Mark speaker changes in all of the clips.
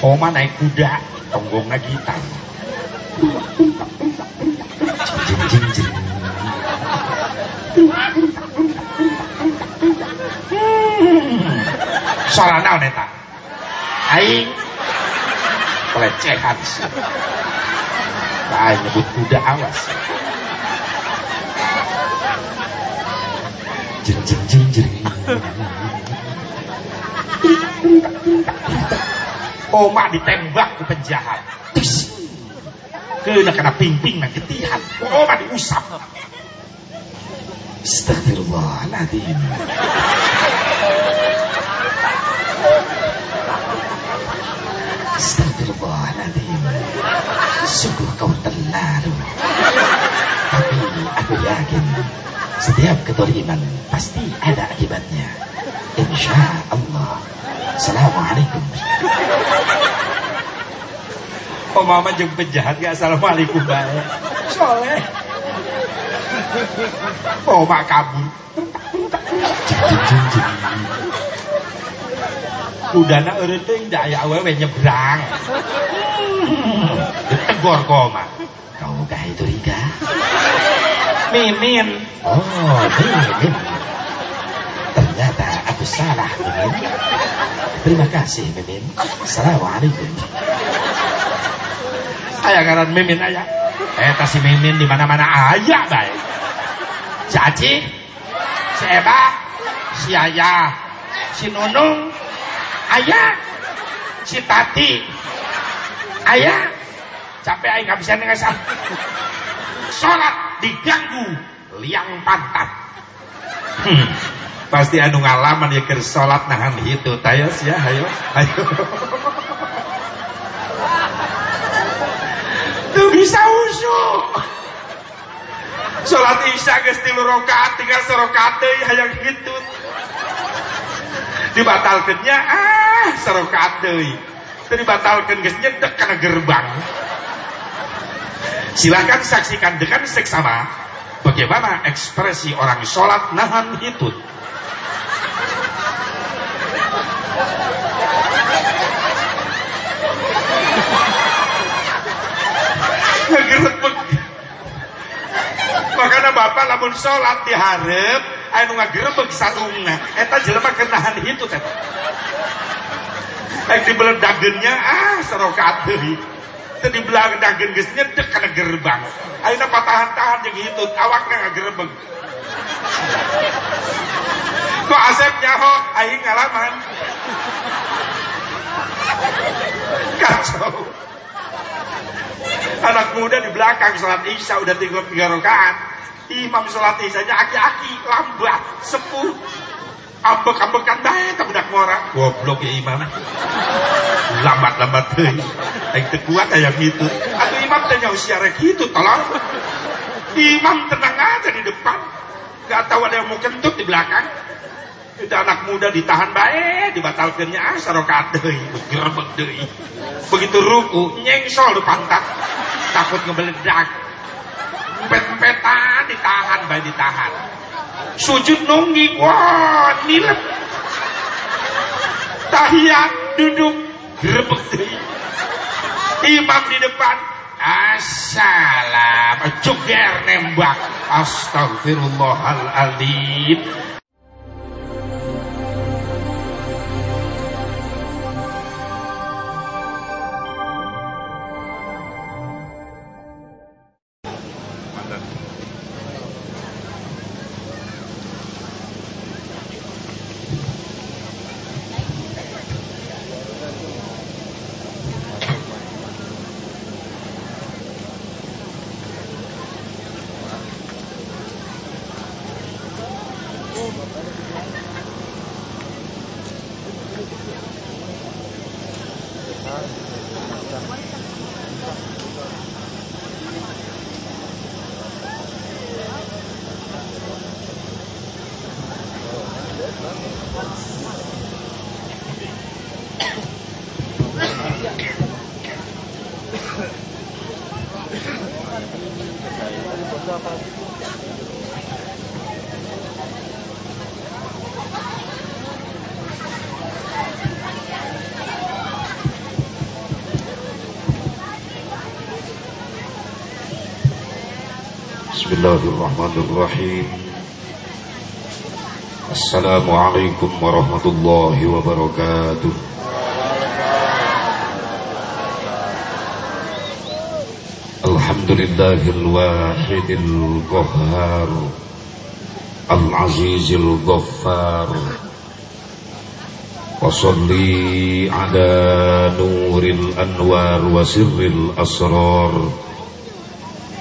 Speaker 1: Oma naik kuda, tonggongnya gitar. Jing jing jing. Hmm. Soal naon eta? Aing pelecehan. Aing nyebut kuda awas. Jing jing jing jing. Oma ditembak ke penjahat. Tis. Kena kena ping-ping na ketihan. Oma diusap. Astagfirullahaladzim. Astagfirullahaladzim. Sungguh kau terlalu. Tapi aku yakin setiap ketoliman pasti ada akibatnya. Insya Allah. Assalamualaikum. Oh mama jeung penjahat gak assalamualaikum bae. Soleh. Oh mak kabur. Udana eureun teuing da aya awewe nyebrang. Tegor koma. Kau kah itu Rika? Mimin. Oh, Mimin. Ternyata aku salah, Mimin. Terima kasih, Mimin. Assalamualaikum. Ayah ngaran Mimin ayah. Eh, si Mimin di mana-mana ayah baik. Caci, si Eba, si Ayah, si Nunung, ayah, si Tati, ayah. Capek ayah nggak bisa nengasal. Sholat diganggu, liang pantat. Hmm. Pasti anu ngalaman ya ker sholat nahan itu tayos ya ayo ayo. Tuh bisa usuk sholat isya geus tilu rakaat tinggal serokaat deui hayang gitu. Dibatalkeunnya ah serokaat deui teu dibatalkeun geus nyedek kana gerbang. Silakan saksikan dengan seksama bagaimana ekspresi orang sholat nahan hitut ngegerebek makanya bapak lamun sholat diharap anu ngagerebek sadungna eta jelema kenahan itu teh. Ek di dagennya ah serokat deui teu di dagen geus nyedek kana gerbang. Ayeuna patahan-tahan jeung hitut awakna ngagerebek kok Asep nyaho? Aing ngalaman. Kacau. Anak muda di belakang sholat isya udah tinggal tiga rakaat. Imam sholat isya aki-aki lambat sepuh. Ambek-ambekan bae tak budak ngora goblok ya imam. Lambat-lambat deh yang kuat kayak gitu. Atau imam tanya usia gitu tolong. Imam tenang aja di depan gak tahu ada yang mau kentut di belakang. Itu anak muda ditahan baik dibatalkannya. Ah sarokat deui begitu ruku nyengsol di pantat. Takut ngebeledak. Pet-petan ditahan baik ditahan. Sujud nunggi wah nilep. Tahiyat duduk gerebek deui. Imam di depan Assalam. Juger nembak. Astagfirullahaladzim الله الرحمن الرحيم السلام عليكم ورحمة الله وبركاته الحمد لله الواحد القهار العزيز الغفار وصلي على نور الأنوار وسر الأسرار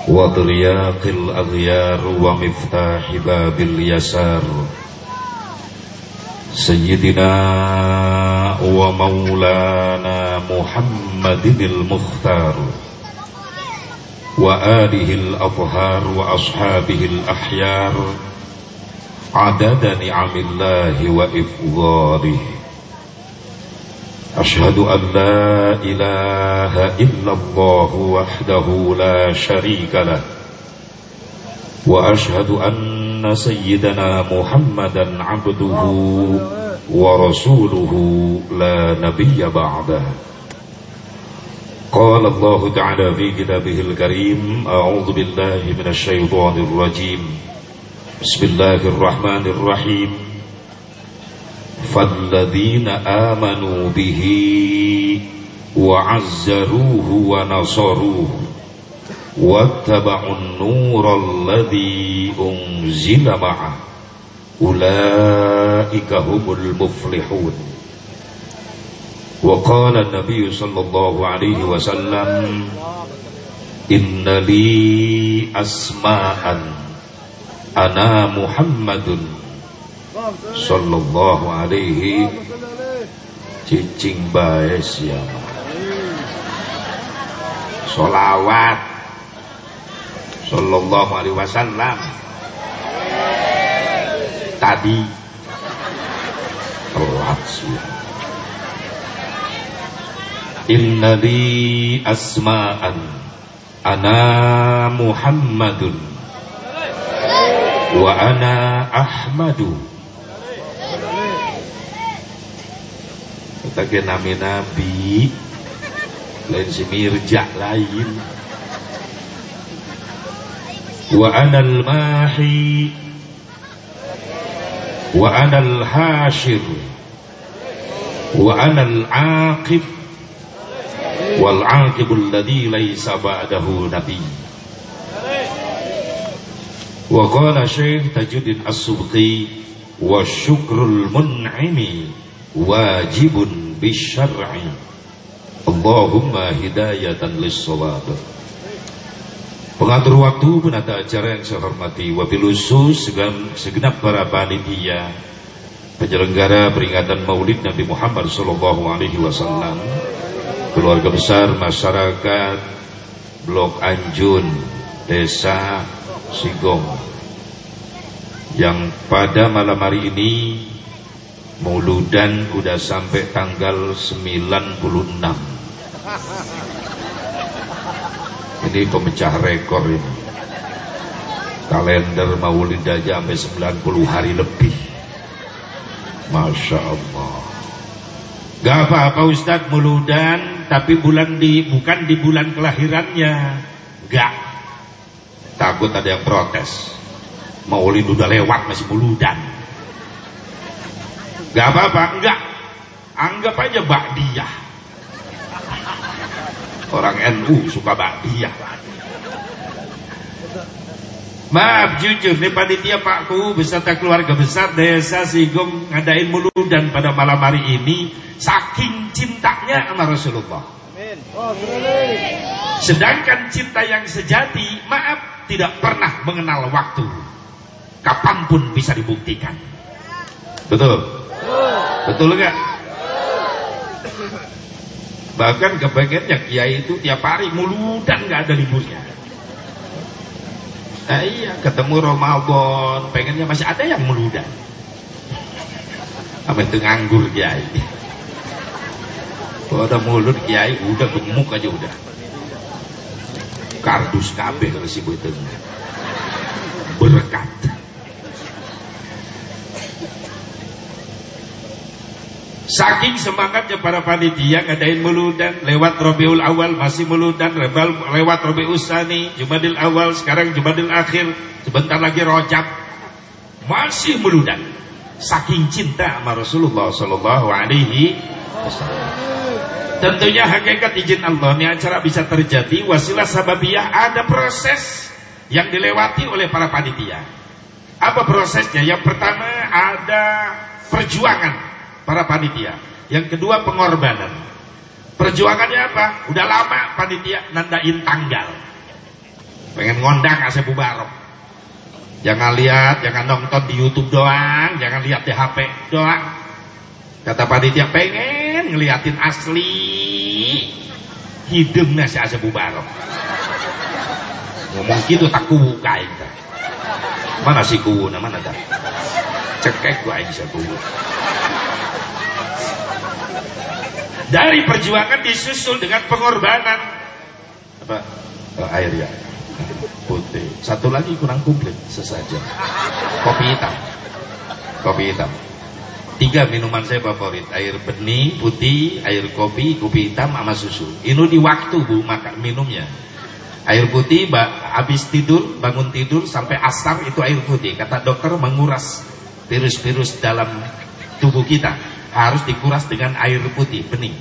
Speaker 1: وضرياق الأغيار ومفتاح باب اليسار سيدنا ومولانا محمد المختار وآله الأطهار وأصحابه الأحيار عدد نعم الله وإفضاله أشهد أن لا إله إلا الله وحده لا شريك له وأشهد أن سيدنا محمدا عبده ورسوله لا نبي بعده. قال الله تعالى في كتابه الكريم أعوذ بالله من الشيطان الرجيم. بسم الله الرحمن الرحيم. فالذين آمنوا به وعزروه ونصروه واتبعوا النور الذي أنزل معه أولئك هم المفلحون. وقال النبي صلى الله عليه وسلم إن لي أسماء أنا محمد sallallahu alaihi cicing bae siapa solawat sallallahu alaihi wasallam. Tadi. Telat Inna li asma'an Ana Muhammadun Wa ana Ahmadu Kita nami nabi lain si mirja lain. Wa anal mahi. Wa anal hashir. Wa anal aqib. Wal aqib alladhi laysa ba'dahu nabi. Wa qala syekh tajuddin as-subqi wa syukrul mun'imi wajibun bisyar'i. Allahumma hidayatan lis-shawab Pengatur waktu penata acara yang saya hormati Wabil khusus segenap para panitia Penyelenggara peringatan maulid Nabi Muhammad Sallallahu Alaihi Wasallam Keluarga besar masyarakat Blok Anjun Desa Sigong. Yang pada malam hari ini Mauludan udah sampai tanggal 96 Ini pemecah rekor ini. Kalender maulid aja sampai 90 hari lebih. Masya Allah. Gak apa-apa Ustadz mauludan Tapi bulan di bukan di bulan kelahirannya. Gak. Takut ada yang protes. Maulid udah lewat masih mauludan Gak apa-apa, enggak. Anggap aja Ba'diyah. Orang NU suka Ba'diyah. Maaf jujur nih panitia Pakku beserta keluarga besar desa Sigong ngadain dan pada malam hari ini saking cintanya sama Rasulullah. Sedangkan cinta yang sejati, maaf, tidak pernah mengenal waktu. Kapan pun bisa dibuktikan. Betul. Betul nggak? Bahkan kebagiannya kiai itu tiap hari muludan nggak ada liburnya. Nah, iya, ketemu Ramadan, pengennya masih ada yang muludan. Apa itu nganggur kiai. Kalau ada mulut kiai udah gemuk aja udah. Kardus kabeh si itu. Berkat. Saking semangatnya para panitia ngadain meludan lewat Rabiul Awal masih meludan lewat Rabiul Sani, Jumadil Awal, sekarang Jumadil Akhir, sebentar lagi Rojab. Masih meludan. Saking cinta sama Rasulullah sallallahu alaihi. Tentunya hakikat izin Allah ini acara bisa terjadi wasilah sababiyah ada proses yang dilewati oleh para panitia. Apa prosesnya? Yang pertama ada perjuangan para panitia. Yang kedua pengorbanan. Perjuangannya apa? Udah lama panitia nandain tanggal. Pengen ngondang Asep Barok. Jangan lihat, jangan nonton di YouTube doang, jangan lihat di HP doang. Kata panitia pengen ngeliatin asli hidungnya si Asep Barok. Ngomong gitu tak kubu kain. Mana si kubu, mana dah? Cekek gua aja kubu. Dari perjuangan disusul dengan pengorbanan. Apa? Oh, air ya. Putih. Satu lagi kurang komplit sesaja. Kopi hitam. Kopi hitam. Tiga minuman saya favorit. Air bening, putih, air kopi, kopi hitam sama susu. Ini di waktu Bu makan minumnya. Air putih habis tidur, bangun tidur sampai asar itu air putih. Kata dokter menguras virus-virus dalam tubuh kita harus dikuras dengan air putih bening.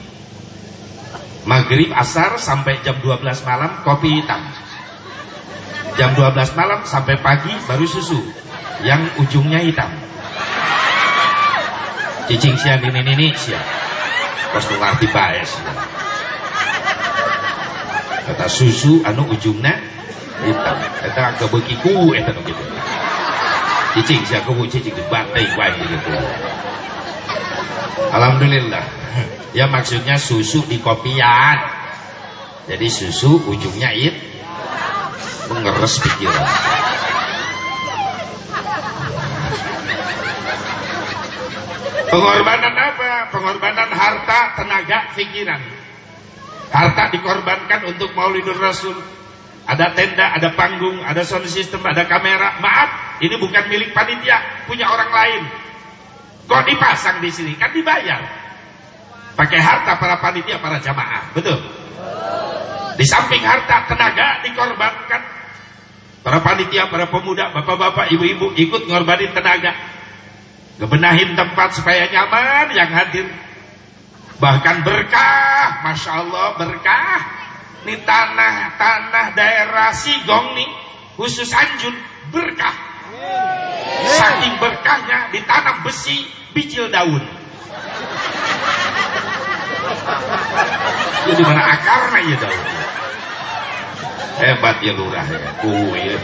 Speaker 1: Maghrib asar sampai jam 12 malam kopi hitam. Jam 12 malam sampai pagi baru susu yang ujungnya hitam. Cicing siang ini ini siang. Kos ngerti bae Kata susu anu ujungnya hitam. Kata agak begitu eta gitu. Cicing siang kubu cicing dibantai wae gitu. Alhamdulillah. Ya maksudnya susu di kopian. Jadi susu ujungnya it mengeres pikiran. Pengorbanan apa? Pengorbanan harta, tenaga, pikiran. Harta dikorbankan untuk Maulidur Rasul. Ada tenda, ada panggung, ada sound system, ada kamera. Maaf, ini bukan milik panitia, punya orang lain. Kok dipasang di sini? Kan dibayar. Pakai harta para panitia, para jamaah. Betul? Di samping harta, tenaga dikorbankan. Para panitia, para pemuda, bapak-bapak, ibu-ibu ikut ngorbanin tenaga. Ngebenahin tempat supaya nyaman yang hadir. Bahkan berkah, Masya Allah berkah. Ini tanah-tanah daerah Sigong nih, khusus Anjun, berkah. Saking berkahnya ditanam besi, bicil daun. Jadi mana akarnya ya daun? Hebat ya lurah ya, kue ya.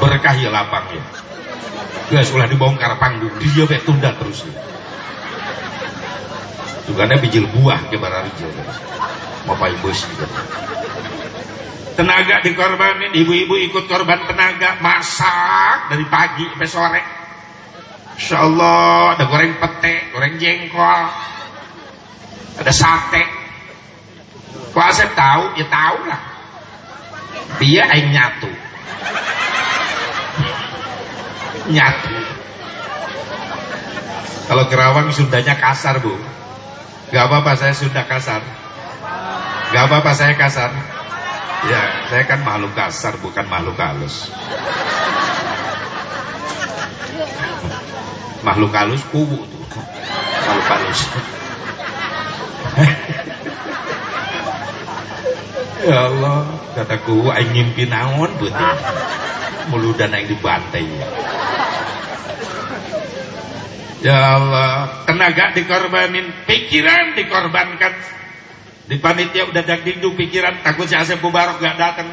Speaker 1: Berkah ya lapang ya. Gak sudah dibongkar panggung, dia be tunda terus ya. Juga bijil buah ke barijil. Mau bus gitu. Tenaga dikorbanin, ibu-ibu ikut korban tenaga, masak dari pagi sampai sore. Insya Allah ada goreng pete, goreng jengkol, ada sate. Kok Asep tahu? Ya tahu lah. Dia aing nyatu. Nyatu. Kalau Kerawang Sundanya kasar bu. Gak apa-apa saya Sunda kasar. Gak apa-apa saya kasar. Ya, saya kan makhluk kasar bukan makhluk halus. Makhluk halus kubu tuh. Makhluk halus. Ya Allah kataku aing ngimpi naon putih muludan aing dibantai. Ya Allah tenaga dikorbanin pikiran dikorbankan. Di panitia udah dagdingdu pikiran takut si Asep Mubarak gak datang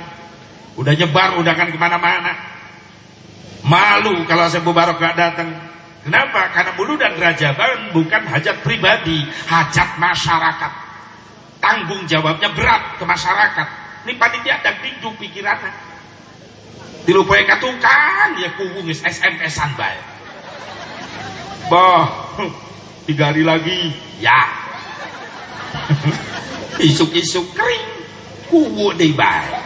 Speaker 1: udah nyebar udah kan ke mana-mana. Malu kalau Asep Mubarak gak datang Kenapa? Karena bulu dan rajaban bukan hajat pribadi, hajat masyarakat. Tanggung jawabnya berat ke masyarakat. Ini panitia ada dindung pikirannya. Dilupai katukang, ya kubungis SMS-an baik. Bah, tiga hari lagi, ya. Isuk-isuk kering, kubu deh baik.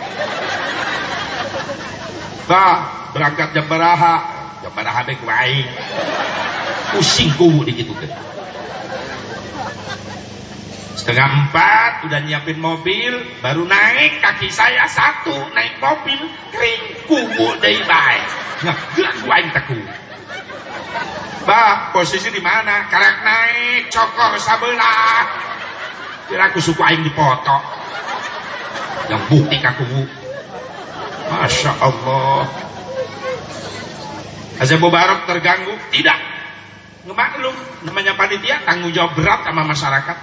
Speaker 1: Bah, berangkat jam beraha, beraha baik baik pusing kubu di gitu setengah empat udah nyiapin mobil baru naik kaki saya satu naik mobil kering kubu dari baik nah gerak gua yang teku bah posisi di mana? Karek naik cokor sabelah. Kira aku suka aing dipoto yang bukti kaku Masya Allah Azab Mubarak terganggu? Tidak. Ngemaklum, namanya panitia tanggung jawab berat sama masyarakat.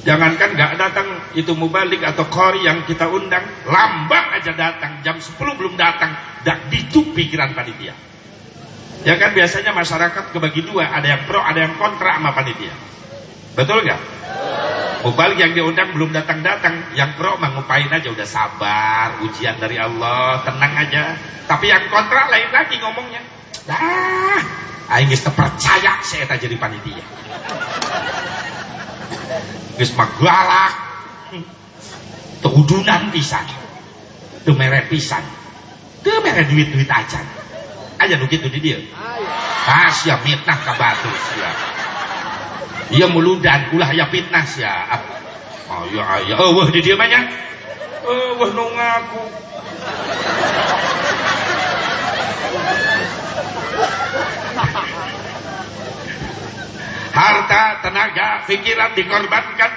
Speaker 1: Jangankan nggak datang itu mubalik atau kori yang kita undang, lambat aja datang, jam 10 belum datang, dak itu pikiran panitia. Ya kan biasanya masyarakat kebagi dua, ada yang pro, ada yang kontra sama panitia. Betul nggak? Mubalik yang diundang belum datang-datang, yang pro mah ngupain aja udah sabar, ujian dari Allah, tenang aja. Tapi yang kontra lain lagi ngomongnya. Dah, aing percaya saya tak jadi panitia. Geus mah galak. Teudunan pisan. Teu mere pisan. Teu mere duit-duit aja. Aja nu kitu di dieu. Ah, sia mitnah ka batu sia. Iya muludan ulah ya fitnah sia. Oh ya ya eueuh di dieu mah nya. Eueuh nu ngaku. harta, tenaga, pikiran dikorbankan,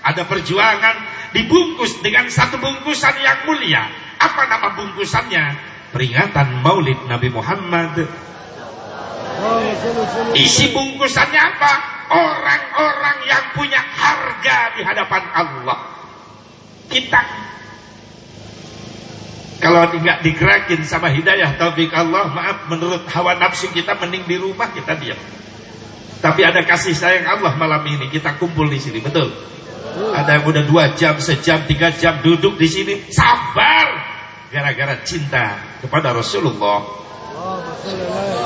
Speaker 1: ada perjuangan, dibungkus dengan satu bungkusan yang mulia. Apa nama bungkusannya? Peringatan Maulid Nabi Muhammad. Isi bungkusannya apa? Orang-orang yang punya harga di hadapan Allah. Kita kalau tidak digerakin sama hidayah taufik Allah, maaf menurut hawa nafsu kita mending di rumah kita diam. Tapi ada kasih sayang Allah malam ini kita kumpul di sini, betul? Ada yang udah dua jam, sejam, tiga jam duduk di sini, sabar gara-gara cinta kepada Rasulullah.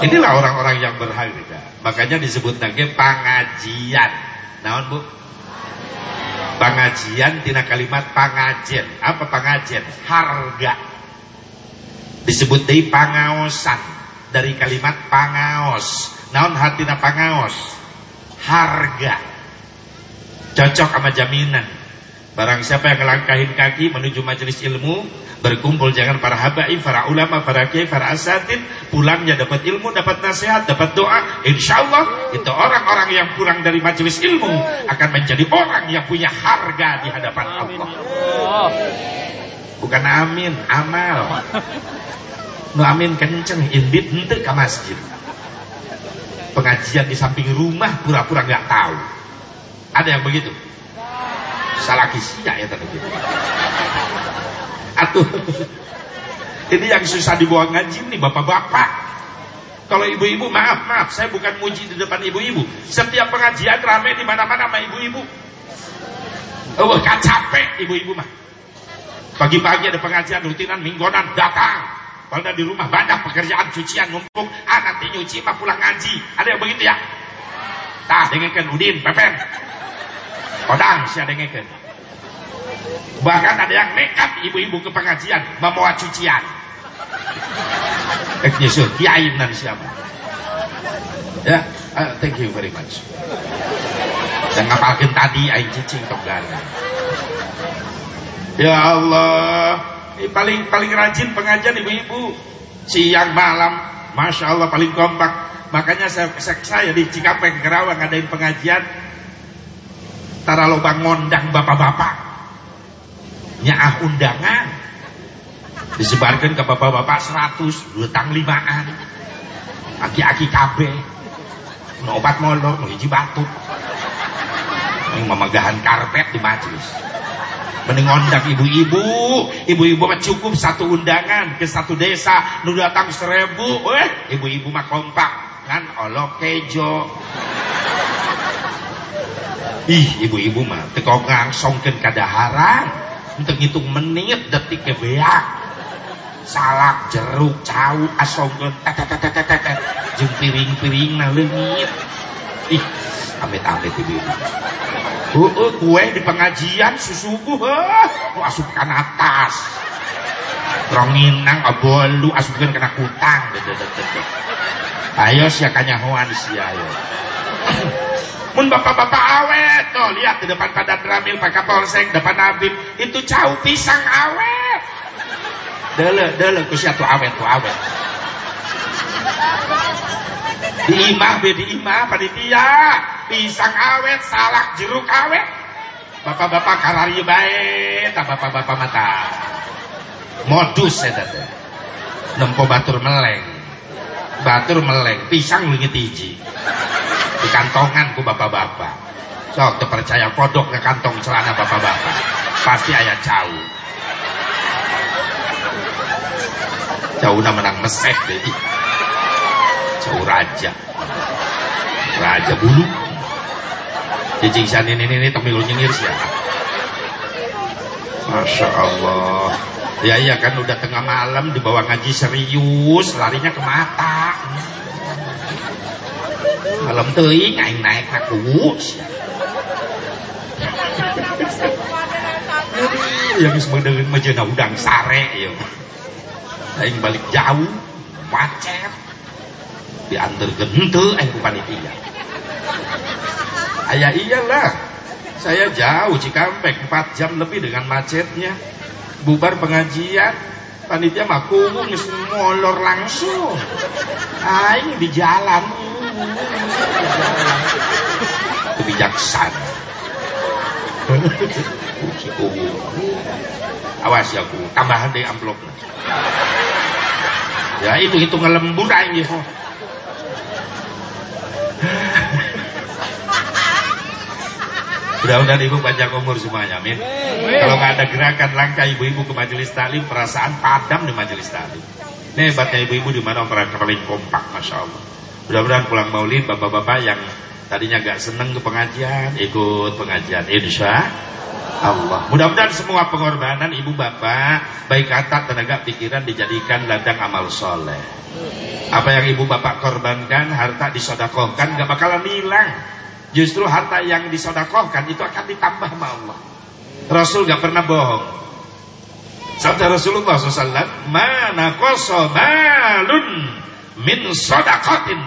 Speaker 1: Inilah orang-orang yang berharga. Makanya disebut lagi pengajian. Naon bu? Pengajian tina kalimat pengajian. Apa pengajian? Harga. Disebut dari pangaosan dari kalimat pangaos naon hatina pangaos harga cocok sama jaminan barang siapa yang ngelangkahin kaki menuju majelis ilmu berkumpul jangan para habaib, para ulama, para kiai, para asatid pulangnya dapat ilmu, dapat nasihat, dapat doa insya Allah itu orang-orang yang pulang dari majelis ilmu akan menjadi orang yang punya harga di hadapan Allah bukan amin, amal nu amin kenceng indit ente ke masjid pengajian di samping rumah pura-pura nggak tahu. Ada yang begitu? Salah kisia ya tadi. Atuh. Ini yang susah dibawa ngaji nih bapak-bapak. Kalau ibu-ibu maaf maaf, saya bukan muji di depan ibu-ibu. Setiap pengajian rame di mana-mana sama ibu-ibu. Oh, gak capek ibu-ibu mah. Pagi-pagi ada pengajian rutinan mingguan datang. Padahal di rumah banyak pekerjaan cucian numpuk. Ah nanti nyuci mah pulang ngaji. Ada yang begitu ya? Tah dengekeun Udin, Pepen. Kodang sia dengekeun. Bahkan ada yang nekat ibu-ibu ke pengajian membawa cucian. Eh nyusul kiai nan siapa? Ya, uh, thank you very much. Dan ngapalkeun tadi aing cicing tok Ya Allah, paling paling rajin pengajian ibu-ibu siang malam masya Allah paling kompak makanya saya, saya di Cikampek Kerawang ngadain pengajian tara lobang ngondang bapak-bapak nyaah undangan. Disebarkan ke bapak-bapak 100 dutang limaan. Aki-aki kabe no obat molor no hiji batuk. Yang memegahan karpet di majelis mending ngondang ibu-ibu. Ibu-ibu mah cukup satu undangan ke satu desa nu datang seribu. Eh ibu-ibu mah kompak. Kan olok kejo. Ih ibu-ibu mah teko ngangsongkeun kadaharan untuk ngitung menit detik ke beak. Salak jeruk cau asongkeun tetetetetetet jeung piring-piring na leungit ih amit-amit ibu-ibu Uh, uh, kue di pengajian susuku lu asupkan atas? Ronginang lu asupkan kena kutang. Ayo sia kanyahoan sia ayo Mun bapak-bapak awet, tuh lihat di depan pada Ramil, Pak Kapolsek, depan Habib, itu jauh pisang awet. Dele, dele, kusia tuh awet, tuh awet. Di imah, be di imah, panitia, pisang awet, salak jeruk awet. Bapak-bapak karari baik, tak bapak-bapak mata. Modus ya tadi. Nempo batur meleng. Batur meleng, pisang lu hiji di kantongan ku bapak-bapak. Sok percaya kodok ke kantong celana bapak-bapak. Pasti ayah jauh. Jauh menang mesek deh jauh raja. Raja bulu. Jijing san ini ini temil nyengir sih Masya Allah Ya iya kan udah tengah malam dibawa ngaji serius larinya ke mata. Malam teuing aing naik na kuus yang sebenarnya majena udang sare ya aing balik jauh macet. Diantar gente aing panitia. Ayah iyalah. Saya jauh Cikampek 4 jam lebih dengan macetnya bubar pengajian. Panitia mah kumung molor langsung. Aing di jalan. Kebijaksanaan awas ya ku tambahan deh amplop. Ya itu itu ngelembur aja Mudah-mudahan ibu panjang umur semuanya, amin. Kalau nggak ada gerakan langkah ibu-ibu ke majelis talim, perasaan padam di majelis talim. Ini hebatnya ibu-ibu di mana mereka paling kompak, masya Allah. Mudah-mudahan pulang maulid bapak-bapak yang tadinya gak seneng ke pengajian ikut pengajian insya Allah. Mudah-mudahan semua pengorbanan ibu bapak baik kata tenaga pikiran dijadikan ladang amal soleh. Apa yang ibu bapak korbankan harta disodakohkan gak bakalan hilang. Justru harta yang disodakohkan itu akan ditambah sama Allah. Rasul gak pernah bohong. Sabda Rasulullah SAW, mana kosomalun min sodakotin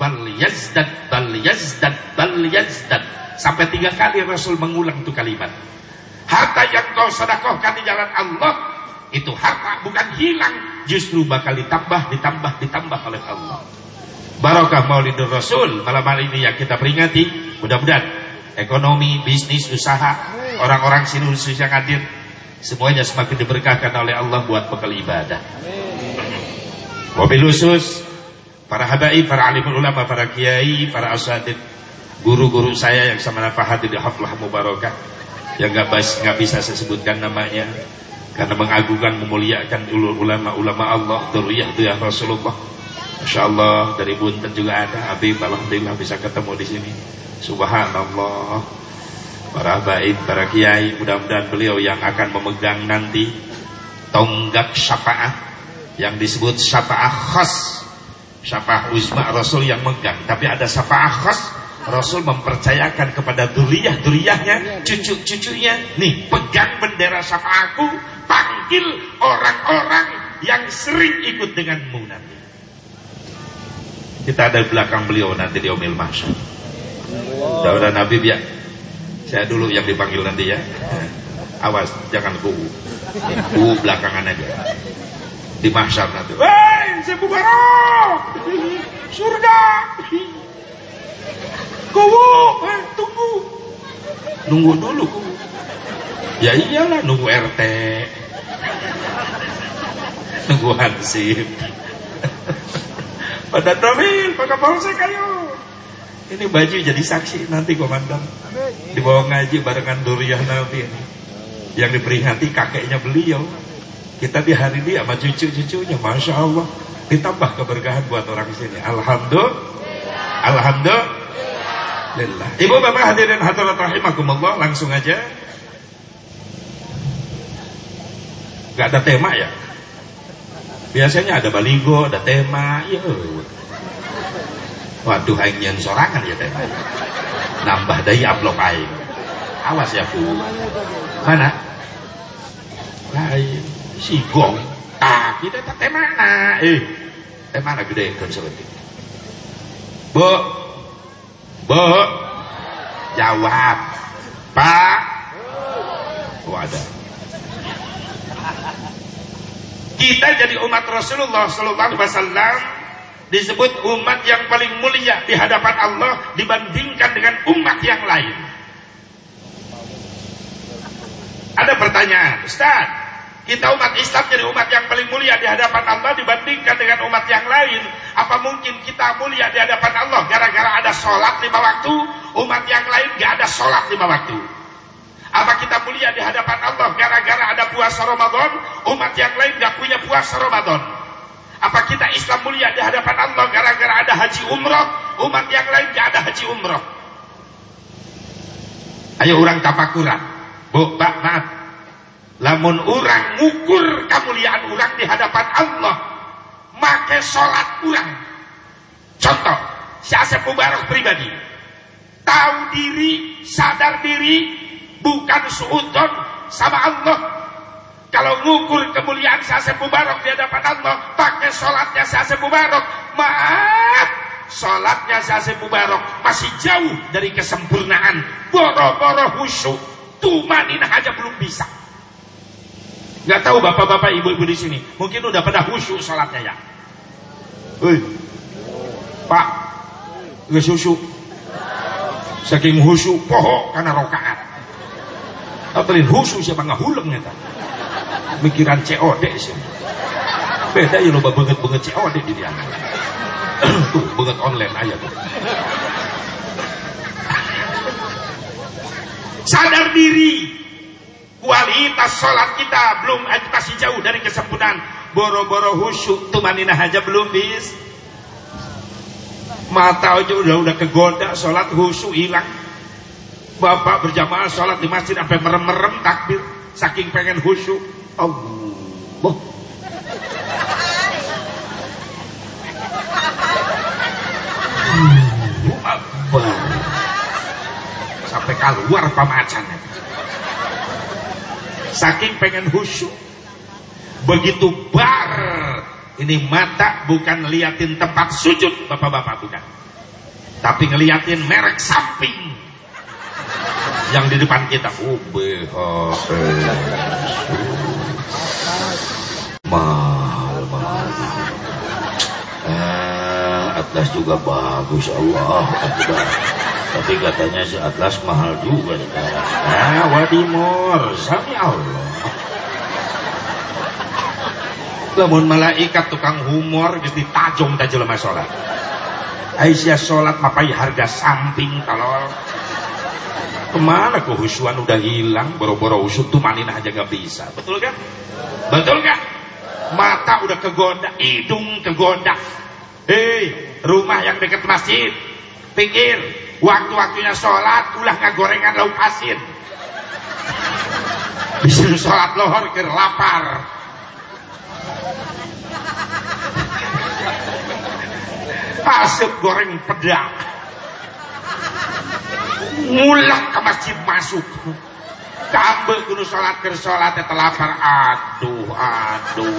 Speaker 1: bal yazdad bal yazdad bal yazdad sampai tiga kali Rasul mengulang itu kalimat harta yang kau sedekahkan di jalan Allah itu harta bukan hilang justru bakal ditambah ditambah ditambah oleh Allah barokah maulidur Rasul. Malam hari ini yang kita peringati mudah-mudahan ekonomi bisnis usaha orang-orang sini yang hadir semuanya semakin diberkahkan oleh Allah buat bekal ibadah. Mobil khusus para habaib, para alim ulama, para kiai, para asatid, guru-guru saya yang sama nafahati di haflah mubarakah yang gak, bas, gak bisa saya sebutkan namanya karena mengagungkan memuliakan ulama-ulama Allah duriyah ya Rasulullah Masya Allah dari Bunten juga ada. Habib Alhamdulillah bisa ketemu di sini. Subhanallah. Para habaib, para kiai mudah-mudahan beliau yang akan memegang nanti tonggak syafaat yang disebut syafaat khas. Syafaah uzma Rasul yang megang. Tapi ada syafaah khas Rasul mempercayakan kepada duriyah-duriyahnya cucu-cucunya. Nih pegang bendera syafaatku panggil orang-orang yang sering ikut denganmu nanti kita ada di belakang beliau nanti di Omil Mahsyar Daudah Nabi ya saya dulu yang dipanggil nanti ya awas jangan kubu kubu belakangan aja di mahsyar nanti. Hei, Sebu Barok, surga. Eh, tunggu. Nunggu dulu. Ya iyalah nunggu RT. Nunggu hansip. Pada Domil, Pak Kapolsek ayo. Ini baju jadi saksi nanti komandan. Dibawa ngaji barengan Duriah Nabi ini. Yang diperingati kakeknya beliau. Kita di hari ini sama cucu-cucunya, Masya Allah. Ditambah keberkahan buat orang sini. Alhamdulillah. Alhamdulillah. Ibu bapak hadirin hadirat rahimakumullah. Langsung aja. Gak ada tema ya? Biasanya ada baligo, ada tema. Ya. Waduh, aing yang sorangan ya tema. Nambah dari amplop aing. Awas ya, Bu. Mana? Lain sigong ah kita tak teh mana eh teh mana gede kan seperti bu bu Jawab. Pak. Oh ada. Kita jadi umat Rasulullah Sallallahu Alaihi Wasallam disebut umat yang paling mulia di hadapan Allah dibandingkan dengan umat yang lain. Ada pertanyaan, Ustaz, kita umat Islam jadi umat yang paling mulia di hadapan Allah dibandingkan dengan umat yang lain. Apa mungkin kita mulia di hadapan Allah gara-gara ada sholat lima waktu, umat yang lain gak ada sholat lima waktu? Apa kita mulia di hadapan Allah gara-gara ada puasa Ramadan, umat yang lain gak punya puasa Ramadan? Apa kita Islam mulia di hadapan Allah gara-gara ada haji umroh, umat yang lain gak ada haji umroh? Ayo orang tapakuran. Bu, pak, maaf. Lamun orang ngukur kemuliaan orang di hadapan Allah, make sholat orang. Contoh, si Asep Mubarak pribadi. Tahu diri, sadar diri, bukan suudon sama Allah. Kalau ngukur kemuliaan Sase Mubarak di hadapan Allah, pakai sholatnya Sase Mubarak. Maaf, sholatnya Sase Mubarak masih jauh dari kesempurnaan. Boro-boro khusyuk, tumanin aja belum bisa. Gak tahu bapak-bapak ibu-ibu di sini, mungkin udah pada khusyuk sholatnya ya. Hei, Pak, gak susu. Saking khusyuk, pohok karena rokaat. Apalin husu siapa nggak huleng ya Mikiran COD sih. Beda ya loba banget-banget COD di dia. tuh, banget online aja tuh. Sadar diri. Kualitas sholat kita belum masih jauh dari kesempurnaan. Boro-boro husu tumanina aja belum bis. Mata aja udah udah kegoda sholat husu hilang Bapak berjamaah sholat di masjid sampai merem-merem takbir saking pengen khusyuk. Allah. Akbar. Sampai keluar pamacan. Saking pengen khusyuk. Begitu bar ini mata bukan liatin tempat sujud bapak-bapak bukan. Tapi ngeliatin merek samping yang di depan kita. UBHS mahal mahal eh, Atlas juga bagus Allah Akbar tapi katanya si Atlas mahal juga sekarang ah wadimor sami Allah. Lamun malaikat tukang humor geus ditajong ka jelema Aisyah sholat mapai harga samping kalau Ke mana kehusuan udah hilang, boro-boro usut tuh manin aja gak bisa. Betul kan? Betul kan? Mata udah kegoda, hidung kegoda. Hei, rumah yang dekat masjid, pikir, waktu-waktunya sholat, ulah nggak gorengan lauk asin. Disuruh sholat lohor ke lapar. Asup goreng pedang mulak ke masjid masuk. Kabel kudu sholat ke sholat lapar aduh aduh.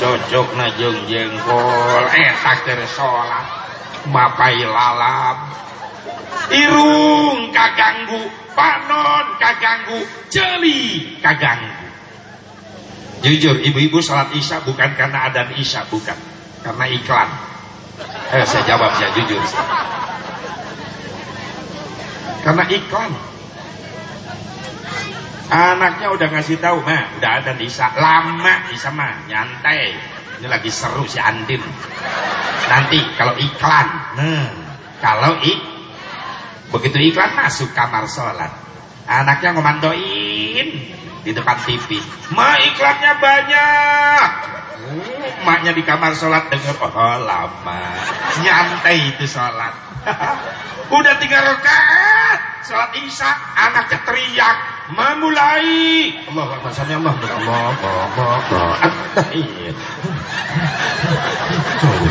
Speaker 1: Cocok na jeng jengkol. Eh ke sholat. Mapai lalap irung kaganggu. Panon kaganggu. Jeli kaganggu. Jujur ibu-ibu sholat isya bukan karena adan isya bukan. Karena iklan. Eh saya jawab ya jujur karena iklan. Anaknya udah ngasih tahu mah udah ada di lama di mah nyantai. Ini lagi seru si Andin. Nanti kalau iklan. Nah kalau ik begitu iklan masuk kamar sholat. Anaknya ngomandoin di depan TV ma iklannya banyak maknya di kamar sholat denger oh lama. Nyantai itu sholat. Udah tiga rakaat sholat isya anaknya teriak memulai. Allah Akbar sami Allah Allah. Allah Allah iya.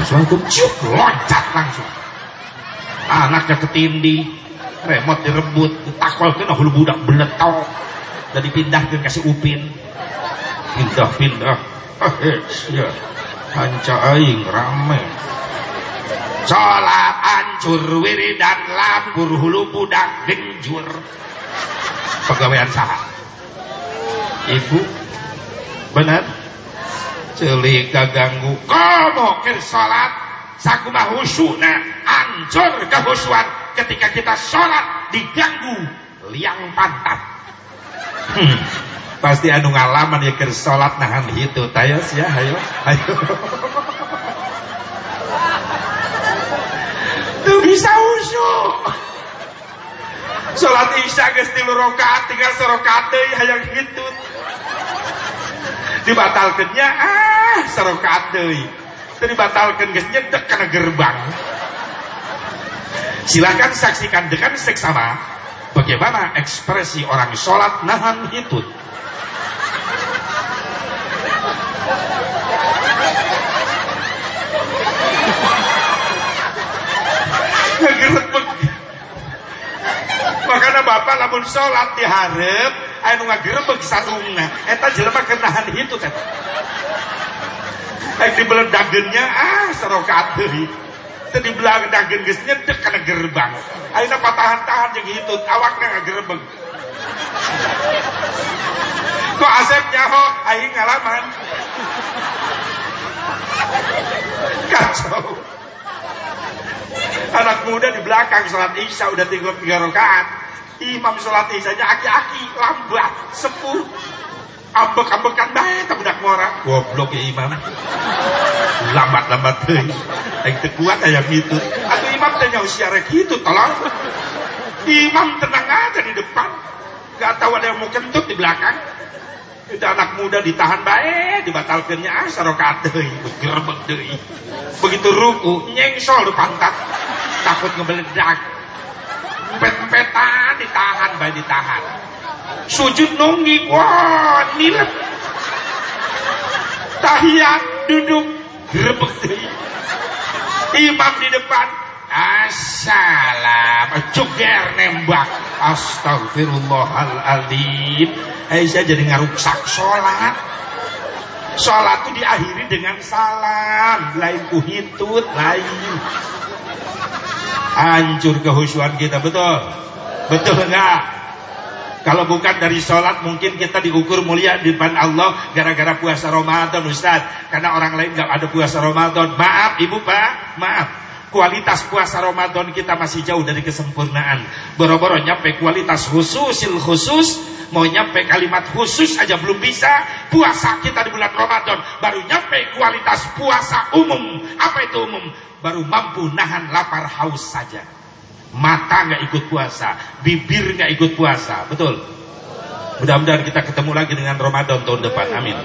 Speaker 1: Assalamualaikum cuk loncat langsung. Anaknya ketindi remote direbut takol kena hulu budak beletok. Dan dipindahkan kasih upin. Pindah-pindah eh ya panca aing rame. Sholat hancur wiridan labur hulu budak genjur pegawaian sah ibu? Benar? Celik ganggu kamu ke sholat sakumah husuna hancur kehusuan ketika kita sholat diganggu liang pantat. Hmm. Pasti anu ngalaman ya ke sholat nahan itu tayo ya ayo ayo. Tuh bisa usuk sholat isya geus tilu rakaat tinggal serokaat deui hayang hitut dibatalkeunnya ah serokaat deui. Teu dibatalkeun geus nyedek kana gerbang. Silakan saksikan dengan seksama bagaimana ekspresi orang sholat nahan hitut ngegerebek makanya bapak lamun sholat diharap anu ngagerebek sarungna eta jelema kenahan itu kan Ayo dibeledagennya ah serokat deui teu dibeledagen geus nyedek kana gerbang ayeuna patahan-tahan jeung hitut awakna ngagerebek kok Asep nyaho aing ngalaman. Kacau. Anak muda di belakang sholat isya udah tinggal tiga rakaat. Imam sholat isya nya aki-aki lambat sepuh. Ambek-ambekan bae tak budak ngora goblok ya imam. Lambat-lambat deh yang kuat kayak gitu. Atau imam tanya usia rek gitu tolong. Imam tenang aja di depan gak tahu ada yang mau kentut di belakang. Itu anak muda ditahan baik dibatalkannya. Ah sarokat deui gerebek deui. Begitu ruku nyengsol di pantat. Takut ngebeledak. Pet-petan ditahan baik ditahan. Sujud nungging wah nilep. Tahiyat duduk gerebek deui. Imam di depan Assalam Juger nembak Astagfirullahaladzim Eh saya jadi ngaruksak sholat Sholat itu diakhiri dengan salam Lain kuhitut Lain Hancur kehusuan kita Betul? Betul enggak? Kalau bukan dari sholat mungkin kita diukur mulia di depan Allah gara-gara puasa Ramadan Ustaz. Karena orang lain nggak ada puasa Ramadan. Maaf Ibu Pak, maaf kualitas puasa Ramadan kita masih jauh dari kesempurnaan. Boro-boro nyampe kualitas khususil khusus, mau nyampe kalimat khusus aja belum bisa. Puasa kita di bulan Ramadan baru nyampe kualitas puasa umum. Apa itu umum? Baru mampu nahan lapar haus saja. Mata nggak ikut puasa, bibir nggak ikut puasa, betul? Mudah-mudahan kita ketemu lagi dengan Ramadan tahun depan, amin.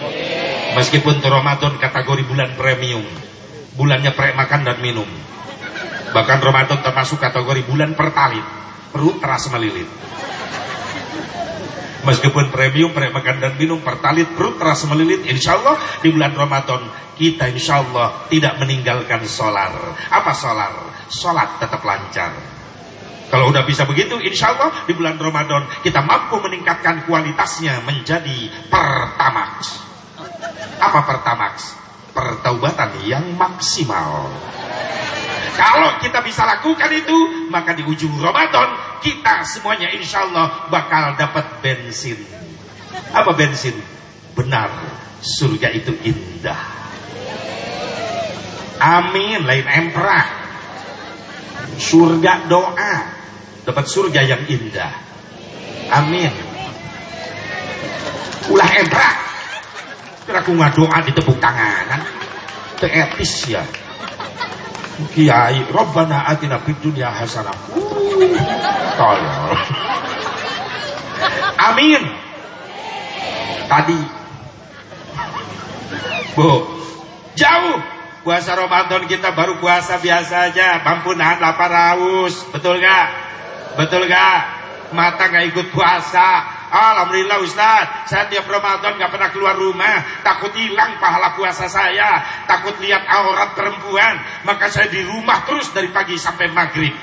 Speaker 1: Meskipun Ramadan kategori bulan premium, bulannya pre makan dan minum. Bahkan Ramadan termasuk kategori bulan pertalit. Perut terasa melilit. Meskipun premium, makan dan minum pertalit, perut terasa melilit. Insya Allah di bulan Ramadan kita insya Allah tidak meninggalkan solar. Apa solar? Solat tetap lancar. Kalau udah bisa begitu, insya Allah di bulan Ramadan kita mampu meningkatkan kualitasnya menjadi pertamax. Apa pertamax? Pertaubatan yang maksimal. Kalau kita bisa lakukan itu, maka di ujung Ramadan kita semuanya insya Allah bakal dapat bensin. Apa bensin? Benar, surga itu indah. Amin, lain emperah. Surga doa, dapat surga yang indah. Amin. Ulah emperah. Kira aku doa di tepuk tanganan. Itu etis ya. Kiai, Rabbana atina fid dunya hasanah. Amin. Tadi. Bu, jauh. Puasa Ramadan kita baru puasa biasa aja, mampu nahan lapar haus. Betul gak? Betul gak? Mata gak ikut puasa, Alhamdulillah Ustaz, saya tiap Ramadan gak pernah keluar rumah, takut hilang pahala puasa saya, takut lihat aurat perempuan, maka saya di rumah terus dari pagi sampai maghrib.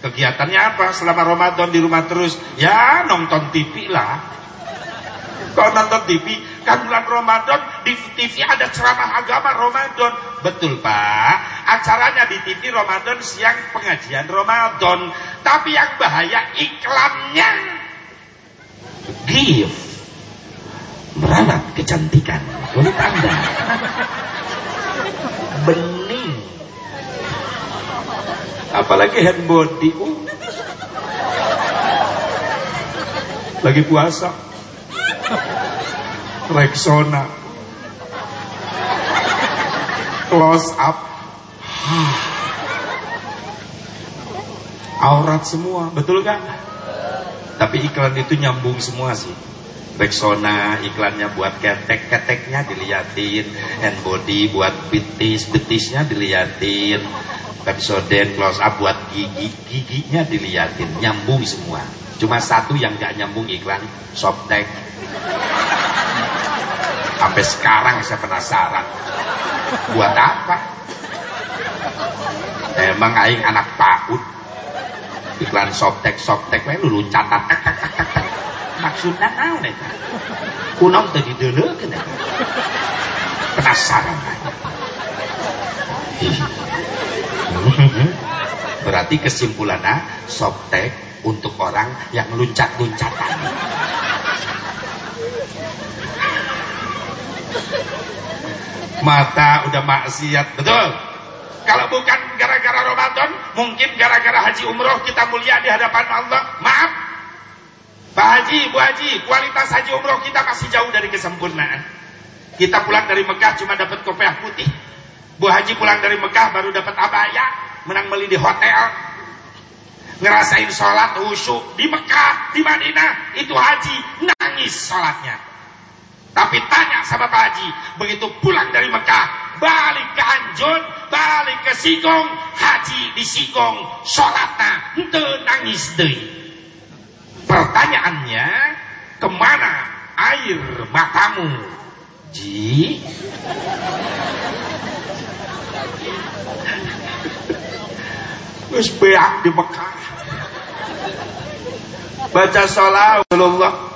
Speaker 1: Kegiatannya apa selama Ramadan di rumah terus? Ya nonton TV lah. Kalau nonton TV, kan bulan Ramadan di TV ada ceramah agama Ramadan. Betul Pak, acaranya di TV Ramadan siang pengajian Ramadan. Tapi yang bahaya iklannya give merawat kecantikan kulit Anda. Bening. Apalagi hand body. Uh. Lagi puasa. Rexona. Close up. Aurat semua, betul kan? Tapi iklan itu nyambung semua sih. Rexona iklannya buat ketek, keteknya diliatin, hand body buat betis, betisnya diliatin, Pepsodent close up buat gigi, giginya diliatin, nyambung semua. Cuma satu yang gak nyambung iklan, Softtek. Sampai sekarang saya penasaran. Buat apa? Emang aing anak PAUD. Iklan Softtek, Softtek, lu catat, tak, tak, tak, tak, tak. Maksudnya naon eta? Kunaon teu dideuleukeun eta? Penasaran Berarti kesimpulannya softtek untuk orang yang luncat-luncatan. Mata udah maksiat, betul? Kalau bukan gara-gara Ramadan, mungkin gara-gara haji umroh kita mulia di hadapan Allah. Maaf, Pak Haji, Bu Haji, kualitas haji umroh kita masih jauh dari kesempurnaan. Kita pulang dari Mekah cuma dapat kopiah putih. Bu Haji pulang dari Mekah baru dapat abaya, menang beli di hotel. Ngerasain sholat khusyuk di Mekah, di Madinah, itu haji, nangis sholatnya. Tapi tanya sama Pak Haji, begitu pulang dari Mekah, balik ke Anjun, balik ke Sigong, haji di Sigong, sholatnya, ente nangis deh. Pertanyaannya, ke mana air matamu? Ji? Wis beak di Mekah. Baca salat Rasulullah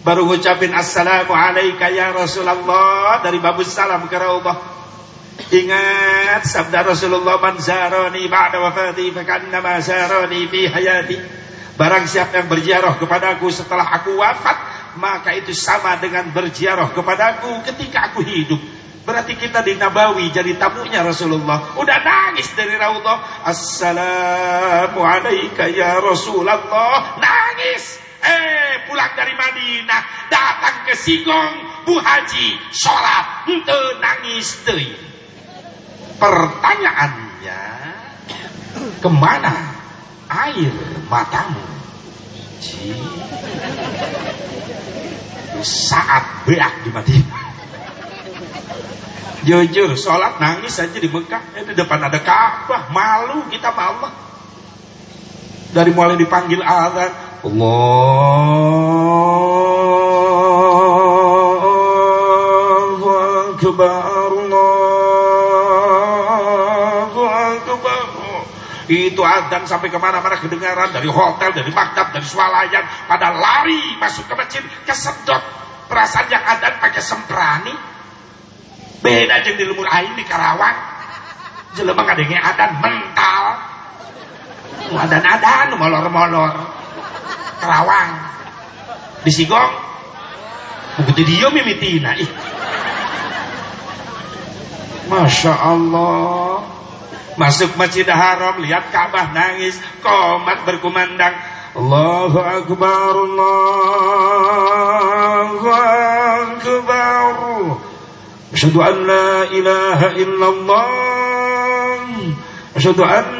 Speaker 1: baru ngucapin assalamu alayka ya Rasulullah dari babu salam ke. Ingat sabda Rasulullah man zarani ba'da wafati fakannama zarani fi hayati. Barang siapa yang berziarah kepadaku setelah aku wafat, maka itu sama dengan berziarah kepadaku ketika aku hidup. Berarti kita di Nabawi jadi tamunya Rasulullah. Udah nangis dari Rasulullah. Assalamu alayka ya Rasulullah. Nangis. Eh pulang dari Madinah. Datang ke Sigong. Bu Haji. Sholat. Ente deh. Pertanyaannya. Ke mana air matamu? Ji. Saat beak di Madinah. Jujur, sholat nangis aja di Mekah. Eh, di depan ada Ka'bah, malu kita sama Allah. Dari mulai dipanggil azan, Allahu Akbar, Allahu Akbar. Itu azan sampai ke mana-mana kedengaran dari hotel, dari maktab, dari swalayan, pada lari masuk ke masjid, kesedot. Perasaan yang adan pakai semprani, beda jeung di lumur aing di Karawang jelema ngadenge adan mental adan-adan molor-molor terawang disikong begitu dia ya, mimitina ih. Masya Allah. Masuk masjid haram lihat Ka'bah nangis komat berkumandang. Allahu Akbar Allahu Akbar. Asyadu an la ilaha illallah. Asyadu an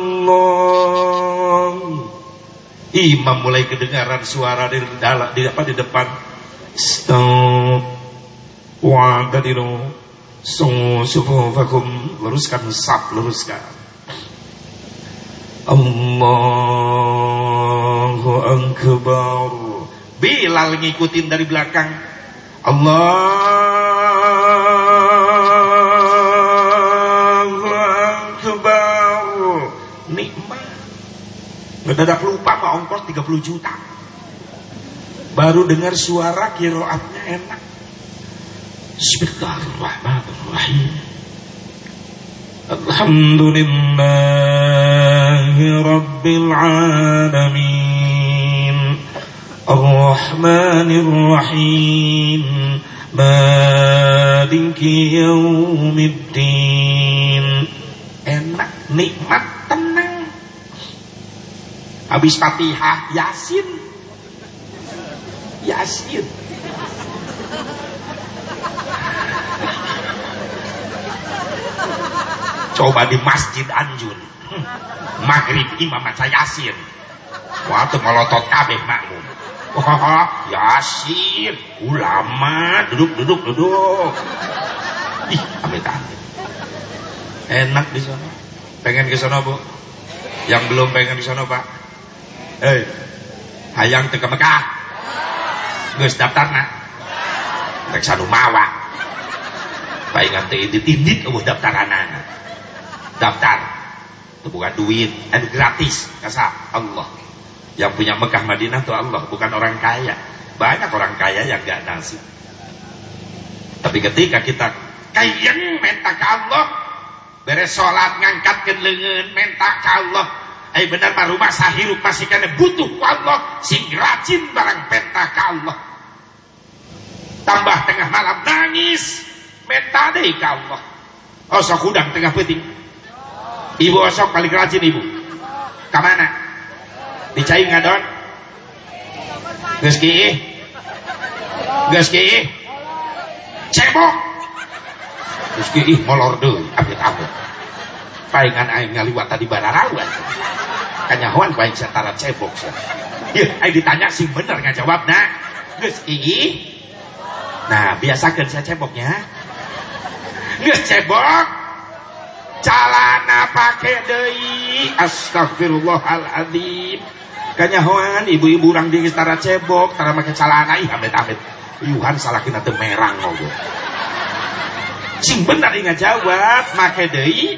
Speaker 1: illallah Imam mulai kedengaran suara di dalam di apa di depan. Stop. Wa'tadiru Sufufakum. Luruskan saf luruskan. Allahu Akbar. Bilal ngikutin dari belakang. Allahu Ngedadak lupa pak ongkos 30 juta. Baru dengar suara kiroatnya enak. Bismillahirrahmanirrahim. Alhamdulillahi Rabbil Alamin Ar-Rahmanir Rahim Maliki Yawmiddin Enak, nikmat, tenang Habis fatihah, yasin Yasin Coba di Masjid Anjun. Maghrib imam maca Yasin. Waktu melotot kabeh makmum. Oh, Yasin, ulama, duduk, duduk, duduk. Ih, amit amit. Enak di sana. Pengen ke sana, Bu? Yang belum pengen di sana, Pak? Eh, hayang teka Mekah. Geus daftarna. Rek sanu mawa. Paingan teh ditindit eueuh daftaranana daftar itu bukan duit itu gratis. Kasa Allah. Yang punya Mekah Madinah itu Allah bukan orang kaya banyak orang kaya yang gak nasib tapi ketika kita kaya minta ke Allah. Beres sholat ngangkat ke lengan minta ke Allah eh benar mah rumah sahirup masih kena butuh ke Allah sing rajin barang minta ke Allah tambah tengah malam nangis minta deh ke Allah oh sok udang tengah peting Ibu osok paling rajin ibu. Ke mana? Di Cai ngadon? Geus kiih? Geus kiih? Cebok. Geus kiih molor deui abet-abet. Paingan aing ngaliwat tadi bararawan. Kanyahoan ku aing satara cebok sia. Ieu aing ditanya sih bener ngajawabna. Geus kiih? Nah, biasakan saya ceboknya. Geus cebok calana pakai deui astagfirullahaladzim kanyahoan ibu-ibu orang di istana cebok tara make calana ih amit-amit yuhan salah kena merang ngogo sing bener ingat jawab make deui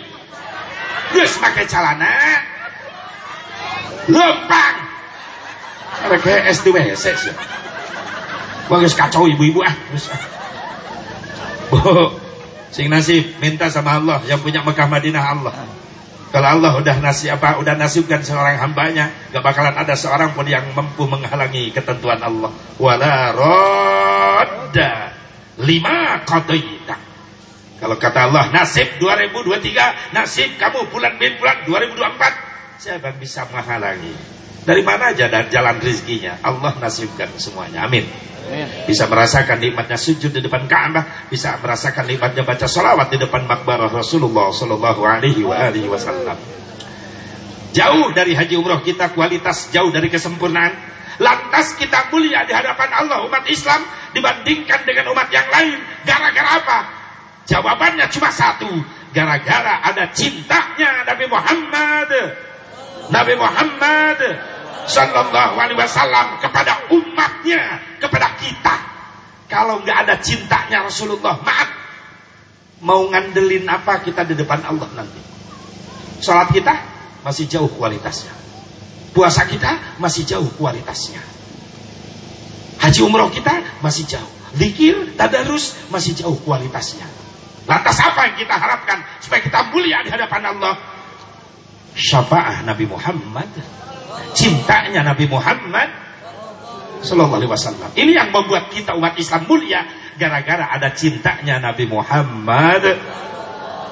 Speaker 1: geus make calana lempang mereka SD WC sih Bagus kacau ibu-ibu ah. Bu, Sing nasib minta sama Allah yang punya Mekah Madinah Allah. Kalau Allah udah nasib apa udah nasibkan seorang hambanya, gak bakalan ada seorang pun yang mampu menghalangi ketentuan Allah. Wala rodda lima qadaita. Kalau kata Allah nasib 2023, nasib kamu bulan bulan 2024, siapa yang bisa menghalangi? Dari mana aja dan jalan rezekinya? Allah nasibkan semuanya. Amin. Bisa merasakan nikmatnya sujud di depan Ka'bah, bisa merasakan nikmatnya baca salawat di depan makbarah Rasulullah sallallahu alaihi wa alihi wasallam. Jauh dari haji umroh kita kualitas, jauh dari kesempurnaan. Lantas kita mulia di hadapan Allah umat Islam dibandingkan dengan umat yang lain. Gara-gara apa? Jawabannya cuma satu. Gara-gara ada cintanya Nabi Muhammad. Nabi Muhammad Sallallahu Alaihi Wasallam kepada umatnya, kepada kita. Kalau nggak ada cintanya Rasulullah, maaf, mau ngandelin apa kita di depan Allah nanti? Salat kita masih jauh kualitasnya. Puasa kita masih jauh kualitasnya. Haji umroh kita masih jauh. Zikir, tadarus masih jauh kualitasnya. Lantas apa yang kita harapkan supaya kita mulia di hadapan Allah? Syafaat Nabi Muhammad cintanya Nabi Muhammad Sallallahu Alaihi Wasallam. Ini yang membuat kita umat Islam mulia gara-gara ada cintanya Nabi Muhammad.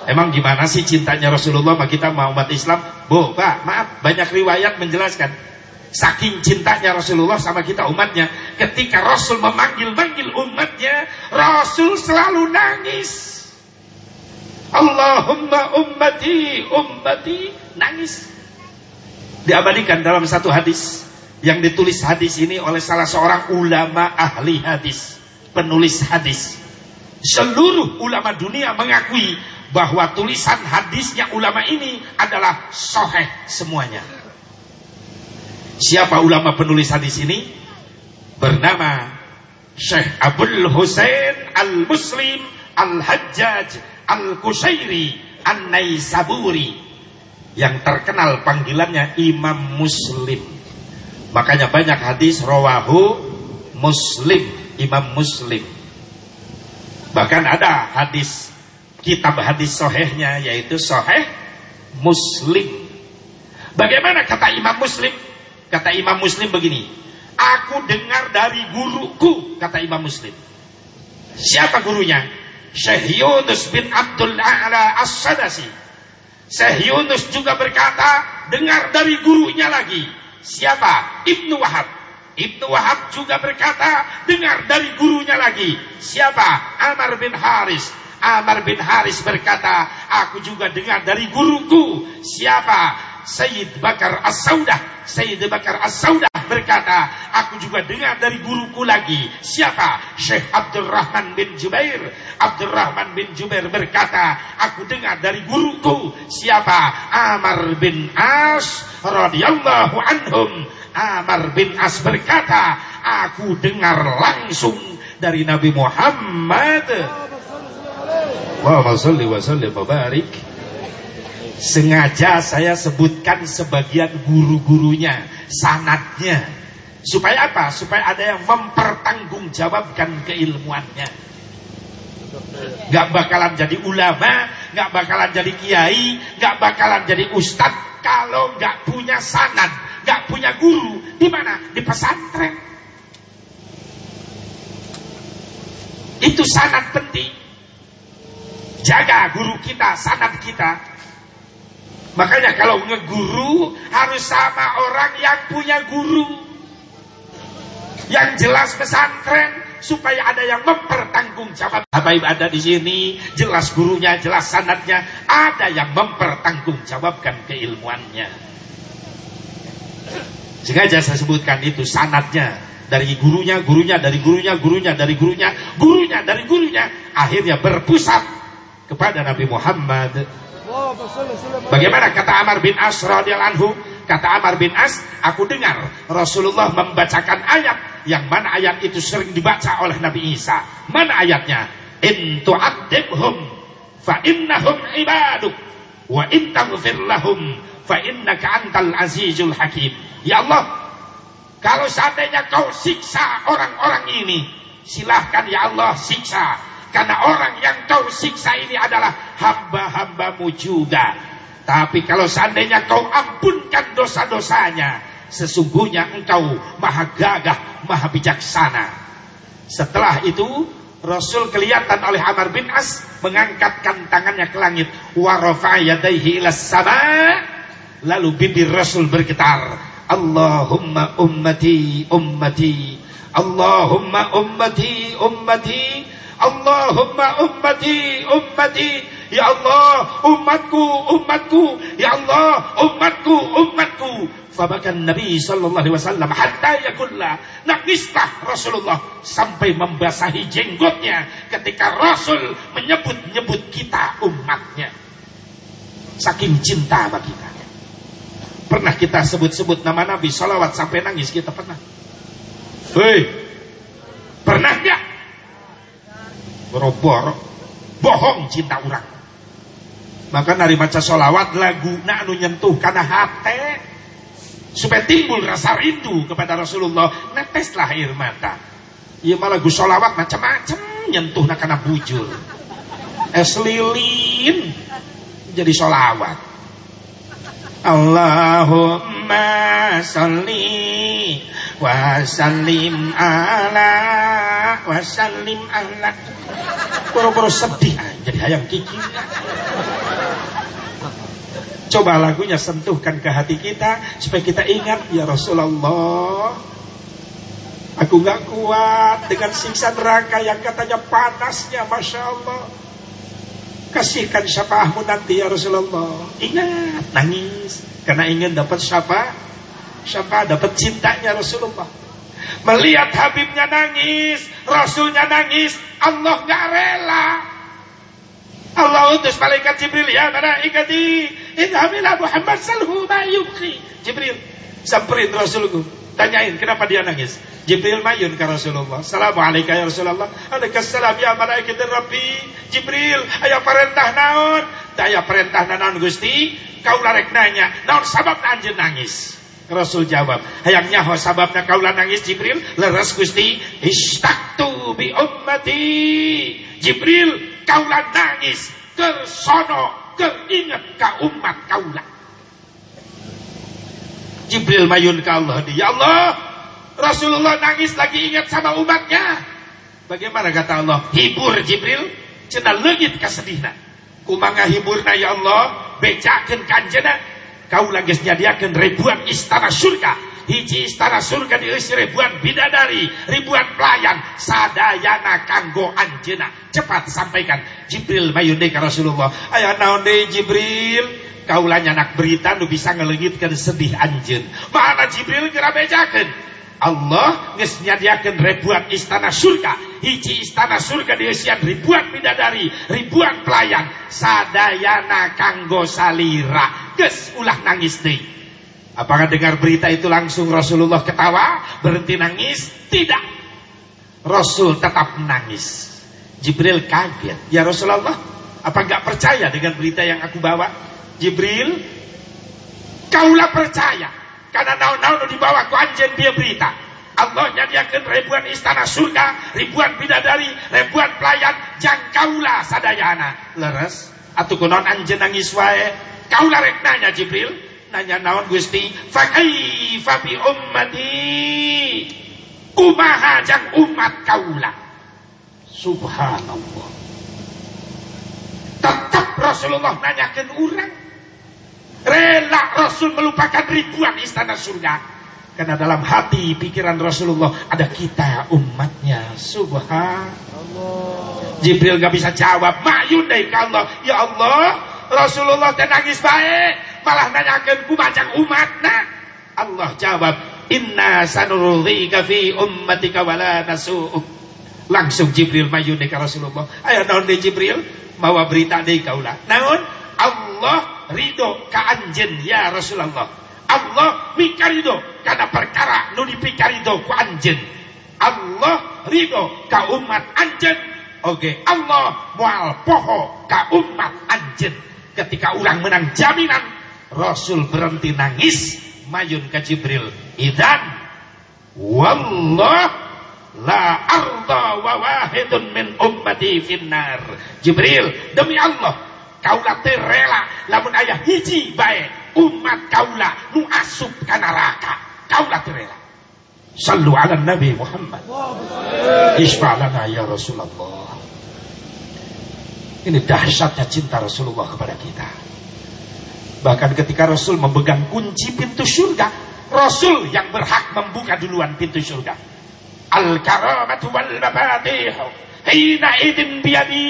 Speaker 1: Emang gimana sih cintanya Rasulullah sama kita mau umat Islam? Bu, Pak, maaf, banyak riwayat menjelaskan. Saking cintanya Rasulullah sama kita umatnya, ketika Rasul memanggil-manggil umatnya, Rasul selalu nangis. Allahumma ummati, ummati, nangis diabadikan dalam satu hadis yang ditulis hadis ini oleh salah seorang ulama ahli hadis, penulis hadis. Seluruh ulama dunia mengakui bahwa tulisan hadisnya ulama ini adalah soheh semuanya. Siapa ulama penulis hadis ini? Bernama Syekh Abdul Husain Al-Muslim Al-Hajjaj Al-Kushairi An-Naisaburi yang terkenal panggilannya Imam Muslim. Makanya banyak hadis rawahu Muslim, Imam Muslim. Bahkan ada hadis kitab hadis sohehnya yaitu soheh muslim. Bagaimana kata Imam Muslim? Kata Imam Muslim begini, aku dengar dari guruku, kata Imam Muslim. Siapa gurunya? Syekh bin Abdul A'la As-Sadasi. Syekh juga berkata, dengar dari gurunya lagi. Siapa? Ibnu Wahab. Ibnu Wahab juga berkata, dengar dari gurunya lagi. Siapa? Amar bin Haris. Amar bin Haris berkata, aku juga dengar dari guruku. Siapa? Sayyid Bakar As-Saudah. Sayyid Bakar As-Saudah berkata, aku juga dengar dari guruku lagi. Siapa? Syekh Abdul Rahman bin Jubair. Abdul Rahman bin Jubair berkata, aku dengar dari guruku. Siapa? Amar bin As radhiyallahu anhum. Amar bin As berkata, aku dengar langsung dari Nabi Muhammad Wa salli wa sallim wa barik. Sengaja saya sebutkan sebagian guru-gurunya, sanatnya. Supaya apa? Supaya ada yang mempertanggungjawabkan keilmuannya. Gak bakalan jadi ulama, gak bakalan jadi kiai, gak bakalan jadi ustadz kalau gak punya sanat, gak punya guru. Di mana? Di pesantren. Itu sanat penting. Jaga guru kita, sanat kita. Makanya kalau ngeguru harus sama orang yang punya guru. Yang jelas pesantren supaya ada yang mempertanggungjawab. Habaib ada di sini, jelas gurunya, jelas sanatnya, ada yang mempertanggungjawabkan keilmuannya. Sengaja saya sebutkan itu sanatnya dari gurunya, gurunya, dari gurunya, gurunya, dari gurunya, gurunya, dari gurunya, akhirnya berpusat kepada Nabi Muhammad. Bagaimana kata Amar bin As radhiyallahu anhu? Kata Amar bin As, aku dengar Rasulullah membacakan ayat yang mana ayat itu sering dibaca oleh Nabi Isa. Mana ayatnya? In tu'adzibhum fa innahum ibaduk wa in taghfir lahum fa innaka antal azizul hakim. Ya Allah, kalau seandainya kau siksa orang-orang ini, silahkan ya Allah siksa karena orang yang kau siksa ini adalah hamba-hambamu juga. Tapi kalau seandainya kau ampunkan dosa-dosanya, sesungguhnya engkau maha gagah, maha bijaksana. Setelah itu, Rasul kelihatan oleh Amr bin As mengangkatkan tangannya ke langit. Sama. Lalu bibir Rasul bergetar. Allahumma ummati ummati. Allahumma ummati ummati. Allahumma ummati ummati. Ya Allah umatku umatku ya Allah umatku umatku Fabakan Nabi sallallahu alaihi wasallam hatta yakulla. Nangislah Rasulullah sampai membasahi jenggotnya ketika Rasul menyebut-nyebut kita umatnya. Saking cinta sama kita pernah kita sebut-sebut nama Nabi salawat sampai nangis kita pernah? Hei pernah enggak berobor bohong cinta orang. Maka nari maca solawat lagu anu nyentuh karena hati supaya timbul rasa rindu kepada Rasulullah neteslah air mata. Iya malah lagu solawat macam-macam nyentuh nak karena bujur. Es lilin jadi solawat Allahumma salli wasallim ala wasallim ala. Koro-koro sedih jadi hayang kiki. Coba lagunya sentuhkan ke hati kita supaya kita ingat ya Rasulullah aku nggak kuat dengan siksa neraka yang katanya panasnya Masya Allah. Kasihkan syafaatmu nanti ya Rasulullah. Ingat nangis karena ingin dapat syafaat Siapa dapat cintanya Rasulullah. Melihat Habibnya nangis, Rasulnya nangis, Allah nggak rela. Allah utus malaikat Jibril ya malaikati idhamila Muhammad salhu ma Jibril samperin Rasulku tanyain kenapa dia nangis? Jibril mayun ke Rasulullah. Assalamualaikum ya Rasulullah. Alaikassalam ya malaikat Rabbi. Jibril ayah perintah naon? Ayah perintah naon Gusti? Kau larek nanya naon sabab anjir nangis Rasul jawab hayang nyaho sababna kau nangis Jibril? Leres Gusti. Istaktu bi ummati. Jibril kaulah nangis kersono keinget ka umat kaulah Jibril mayun ke Allah Ya Allah Rasulullah nangis lagi ingat sama umatnya. Bagaimana kata Allah? Hibur Jibril. Cina legit kasedihna kumanga hiburna ya Allah bejakan kanjena kau lagi nyadiakan ribuan istana surga. Hiji istana surga diisi ribuan bidadari ribuan pelayan. Sadayana kanggo anjena. Cepat sampaikan. Jibril mayunde ke Rasulullah. Ayah naon deh Jibril? Kaulanya anak berita nu bisa ngelengitkan sedih anjen mana Jibril kira bejakan Allah geus ribuan istana surga. Hiji istana surga diisian ribuan bidadari ribuan pelayan. Sadayana kanggo salira ulah nangis deh Apakah dengar berita itu langsung Rasulullah ketawa, berhenti nangis? Tidak. Rasul tetap menangis. Jibril kaget. Ya Rasulullah, apa enggak percaya dengan berita yang aku bawa? Jibril, kaulah percaya. Karena naon-naon dibawa ku anjen dia berita. Allah nyadiakan ribuan istana surga, ribuan bidadari, ribuan pelayan, jangkaulah sadayana. Leres, atau kunon anjen nangis wae. Kaulah rek nanya Jibril, nanya naon Gusti? Fa kaifa bi ummati? Kumaha jang umat kaula. Subhanallah. Tetap Rasulullah nanyakan orang. Rela Rasul melupakan ribuan istana surga. Karena dalam hati pikiran Rasulullah ada kita umatnya. Subhanallah. Jibril gak bisa jawab mayun Allah? Ya Allah Rasulullah tenangis baik malah nanyakan ku macam umat nah. Allah jawab inna sanurdzika fi ummatika wala nasu'uk langsung Jibril maju ke Rasulullah. Ayo naon de Jibril? Mawa berita deui kaulah naon? Allah ridho ka anjen ya Rasulullah. Allah mikarido karena perkara nu dipikarido ku anjen Allah ridho ka umat anjen oke okay. Allah mual poho ka umat anjen ketika ulang menang jaminan Rasul berhenti nangis mayun ke Jibril idan wallah la arda wa wahidun min ummati finnar. Jibril demi Allah kaulah terela lamun ayah hiji bae umat kaulah nu asup ka neraka. Kaulah terela. Sallu ala nabi Muhammad. Isfa'lana ya Rasulullah ini dahsyatnya cinta Rasulullah kepada kita Bahkan ketika Rasul memegang kunci pintu surga, Rasul yang berhak membuka duluan pintu surga. Al-karamatu wal hina idin biadi.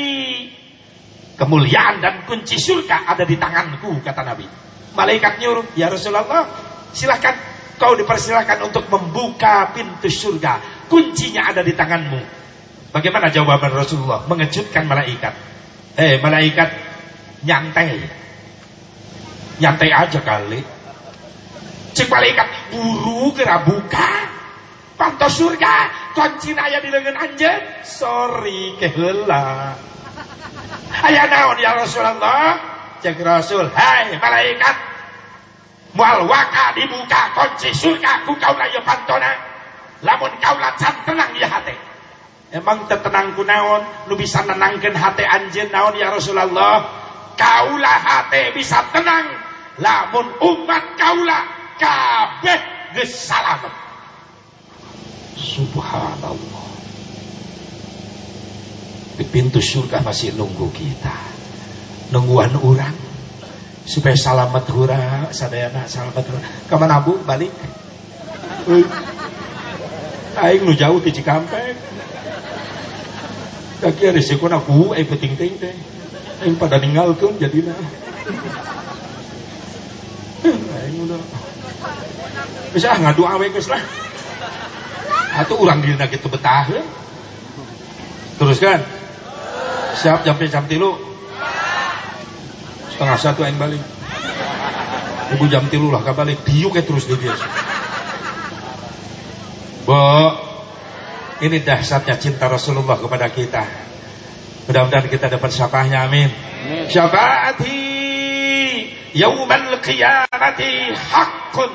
Speaker 1: Kemuliaan dan kunci surga ada di tanganku kata Nabi. Malaikat nyuruh, "Ya Rasulullah, silahkan kau dipersilahkan untuk membuka pintu surga. Kuncinya ada di tanganmu." Bagaimana jawaban Rasulullah? Mengejutkan malaikat. Eh, malaikat nyantai. Nyantai aja kali. Cek malaikat buru kira buka. Pantos surga kunci naya di lengan anjen sorry kehela. Ayah naon ya Rasulullah? Cek Rasul hai malaikat. Mual waka dibuka kunci surga. Ku kau naya pantona. Lamun kau can tenang ya hati emang tertenang ku naon? Lu bisa nenangkan hati anjen naon ya Rasulullah? Kaulah hati bisa tenang lamun umat kaula kabeh geus salamet. Subhanallah. Di pintu surga masih nunggu kita. Nungguan orang supaya salamet hura sadayana salamet hura. Ke mana bu? Balik? Aing nu jauh di Cikampek kaki risiko aku eh penting-ting teh aing pada ninggalkeun jadina bisa ngadu awe geus lah atau orang dina gitu betah ya. teruskan siap jam jam tilu setengah satu yang balik ibu jam tilu lah balik diuk terus di biasa Bo ini dahsyatnya cinta Rasulullah kepada kita. Mudah-mudahan kita dapat syafaatnya amin. Syafaati yaumal qiyamati haqqun.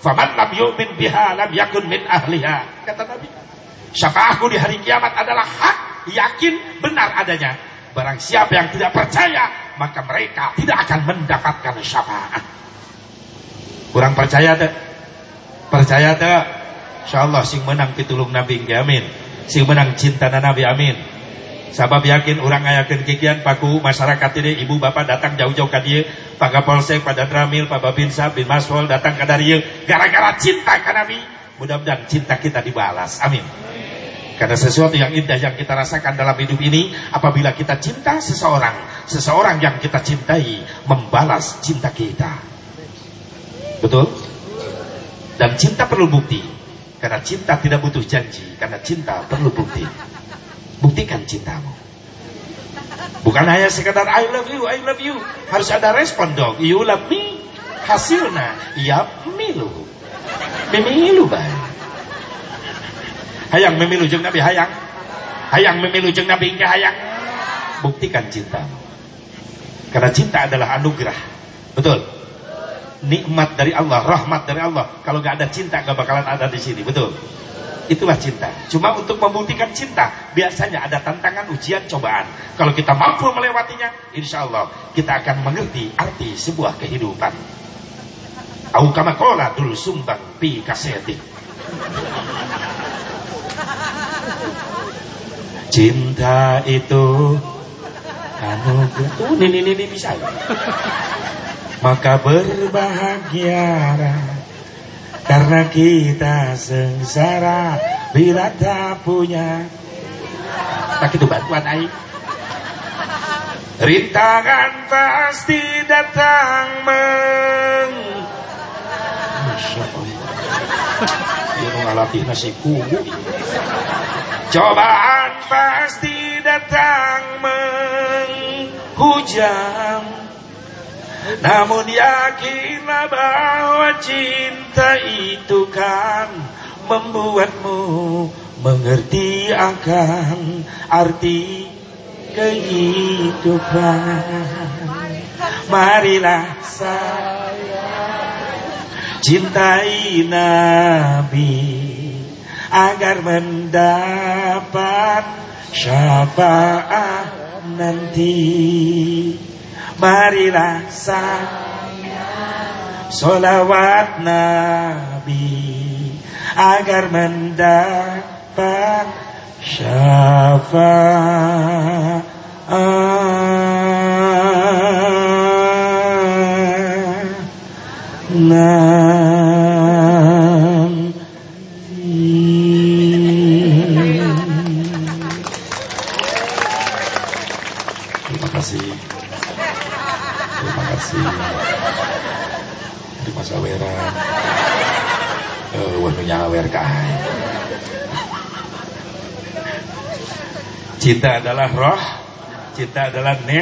Speaker 1: Faman lam yu'min biha lam yakun min ahliha. Kata Nabi syafaatku di hari kiamat adalah hak yakin benar adanya. Barang siapa yang tidak percaya maka mereka tidak akan mendapatkan syafaat kurang percaya tak? Percaya tak insyaallah sing menang pitulung nabi amin. Sing menang cinta nabi amin. Sabab yakin orang ayakin kikian paku masyarakat ini ibu bapak datang jauh-jauh ke dia Pak Kapolsek, Pak Dandramil, Pak Babinsa, bin Maswol datang ke dari gara-gara cinta ke Nabi. Mudah-mudahan cinta kita dibalas amin. Karena sesuatu yang indah yang kita rasakan dalam hidup ini apabila kita cinta seseorang seseorang yang kita cintai membalas cinta kita. Betul? Dan cinta perlu bukti karena cinta tidak butuh janji karena cinta perlu bukti Buktikan cintamu. Bukan hanya sekadar I love you, I love you. Harus ada respon dong. You love me. Hasilnya, ya milu. Memilu baik. Hayang memilu jeng Nabi hayang. Hayang memilu jeng Nabi hingga hayang. Buktikan cintamu. Karena cinta adalah anugerah. Betul. Nikmat dari Allah, rahmat dari Allah. Kalau nggak ada cinta nggak bakalan ada di sini. Betul. Itulah cinta. Cuma untuk membuktikan cinta, biasanya ada tantangan, ujian, cobaan. Kalau kita mampu melewatinya, insya Allah kita akan mengerti arti sebuah kehidupan. Au kama kola dulu sumbang pi kaseti. Cinta itu anugerah. Tuh, ini, ini, ini bisa. Maka berbahagialah karena kita sengsara bila tak punya. Tak itu bantuan air Rintangan pasti datang meng Masya Allah. Dia mengalami nasi kubu Cobaan pasti datang menghujam namun yakinlah bahwa cinta itu kan membuatmu mengerti akan arti kehidupan. Marilah saya cintai Nabi agar mendapat syafaat nanti marilah saya solawat Nabi agar mendapat syafaat. Cinta adalah roh cinta adalah ni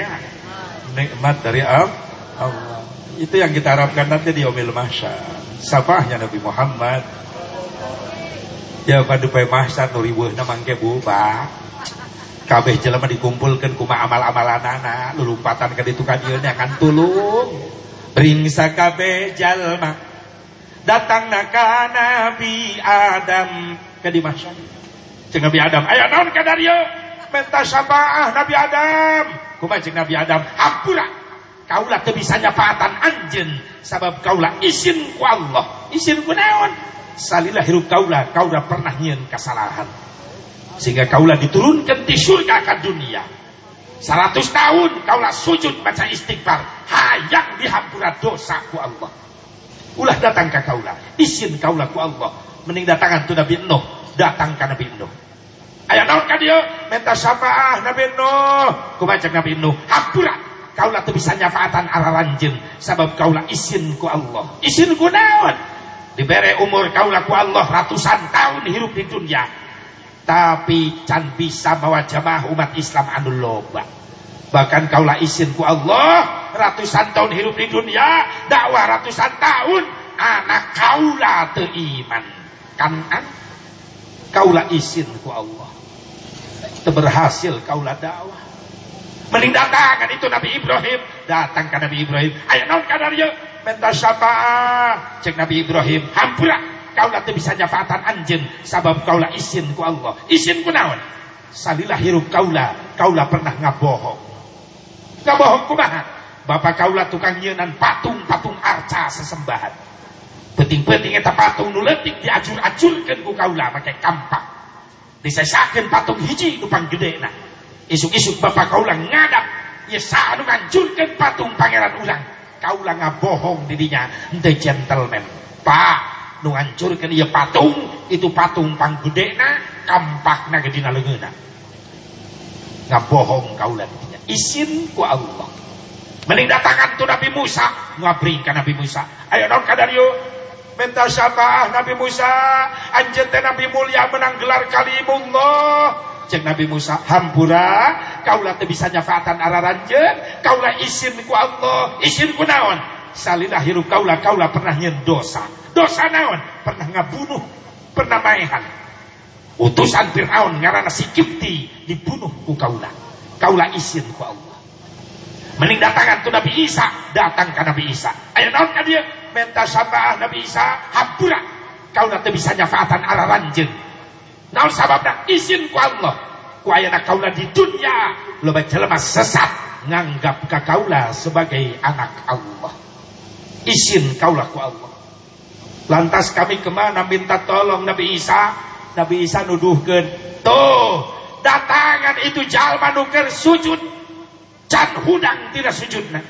Speaker 1: nikmat dari Allah. Itu yang kita harapkan nanti di Omil Masya sabahnya Nabi Muhammad. Ya pada pai mahsyar nu riweuhna mangke buba kabeh jelema dikumpulkan kuma amal-amalan anak lulumpatan ke ditu ka dieu akan tulung. Ringsa kabeh jalma datang naka Nabi Adam. Ke di masa. Ceng Adam, ayo naon ka dario? Minta syafaah Nabi Adam. Kumaha ceng Nabi Adam, hampura. Kaulah teu bisa nyafaatan anjeun sabab kaulah isin ku Allah. Isin ku naon? Salilah hirup kaulah, kaulah pernah nyieun kesalahan. Sehingga kaulah diturunkan di surga ke dunia. Seratus tahun kaulah sujud baca istighfar. Hayang dihampura dosa ku Allah. Ulah datang ke kaulah. Isin kaulah ku Allah. Mending datangan tu Nabi Nuh. Datang Nabi Nuh. Ayah naon ka dia? Minta syafaah Nabi Nuh. Ku baca Nabi Nuh. Hampura. Kaulah tu bisa nyafaatan ala ranjen. Sebab kaulah isin ku Allah. Isin ku naon? Diberi umur kaulah ku Allah ratusan tahun hidup di dunia tapi can bisa bawa jamaah umat Islam anu loba bahkan kaulah isin ku Allah ratusan tahun hidup di dunia dakwah ratusan tahun anak kaulah iman kan an kaulah isin ku Allah berhasil kaulah dakwah. Mending datangan itu Nabi Ibrahim. Datang ke Nabi Ibrahim. Ayo non kadario minta syafaat. Cek Nabi Ibrahim. Hampura. Kaulah tu bisa nyafaatan anjen sabab kaulah isin ku Allah. Isin ku naon? Salilah hirup kaulah. Kaulah pernah ngabohong. Ngabohong kumaha? Bapak kaulah tukang nyenan patung-patung arca sesembahan penting-penting eta patung nuletik diacur-acurkan ku kaulah pakai kampak. Disesakan patung hiji nupang gede nah isuk-isuk bapak kaulah ngadap ya saat ngancurkan patung pangeran ulang. Kaulah ngabohong dirinya ente gentleman. Pak nu ngancurkan ya patung itu patung panggedena kampakna gedina leungeuna ngabohong kaulah dirinya isin ku Allah. Mending datangan tu Nabi Musa ngabringkan Nabi Musa. Ayo naon kadario minta syafaah Nabi Musa. Anjeun Nabi mulia menang gelar kalimullah. Cek Nabi Musa hampura kaulah teu bisa nyafaatan kaulah isin ku Allah. Isin ku naon? Salilah hirup kaulah kaulah pernah nyen dosa. Dosa naon? Pernah ngabunuh pernah maehan. Utusan Fir'aun ngarana si Kipti dibunuh ku kaulah. Kaulah isin ku Allah. Mending datangan tu Nabi Isa. Datang ke Nabi Isa. Ayo naon ka dia minta syafaat Nabi Isa hampura kaulah teu bisa nyafaatan araranjeun Naon sababna izin ku Allah. Ku ayana kaula di dunia loba jelema sesat nganggap ka kaula sebagai anak Allah. Izin kaula ku Allah. Lantas kami ke mana minta tolong Nabi Isa? Nabi Isa nuduhkan, tuh datangan itu jalma nuker sujud, can hudang tidak sujudna.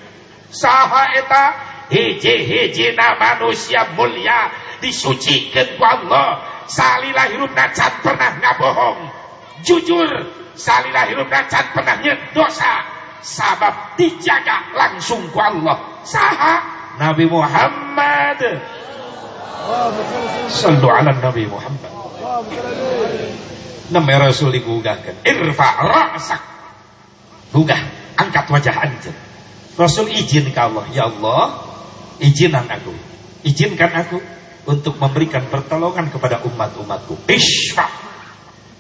Speaker 1: Saha eta hiji na manusia mulia. Disucikan ku Allah. Salilah hirup nacan pernah ngabohong. Jujur salilah hirup nacan pernah dosa. Sabab dijaga langsung ku Allah. Saha? Nabi Muhammad. Sallu ala Nabi Muhammad. Nama Rasul digugahkan irfa ra'sak. Gugah. Angkat wajah anjir Rasul izin ke Allah. Ya Allah izinan aku izinkan aku untuk memberikan pertolongan kepada umat-umatku. Ishfa.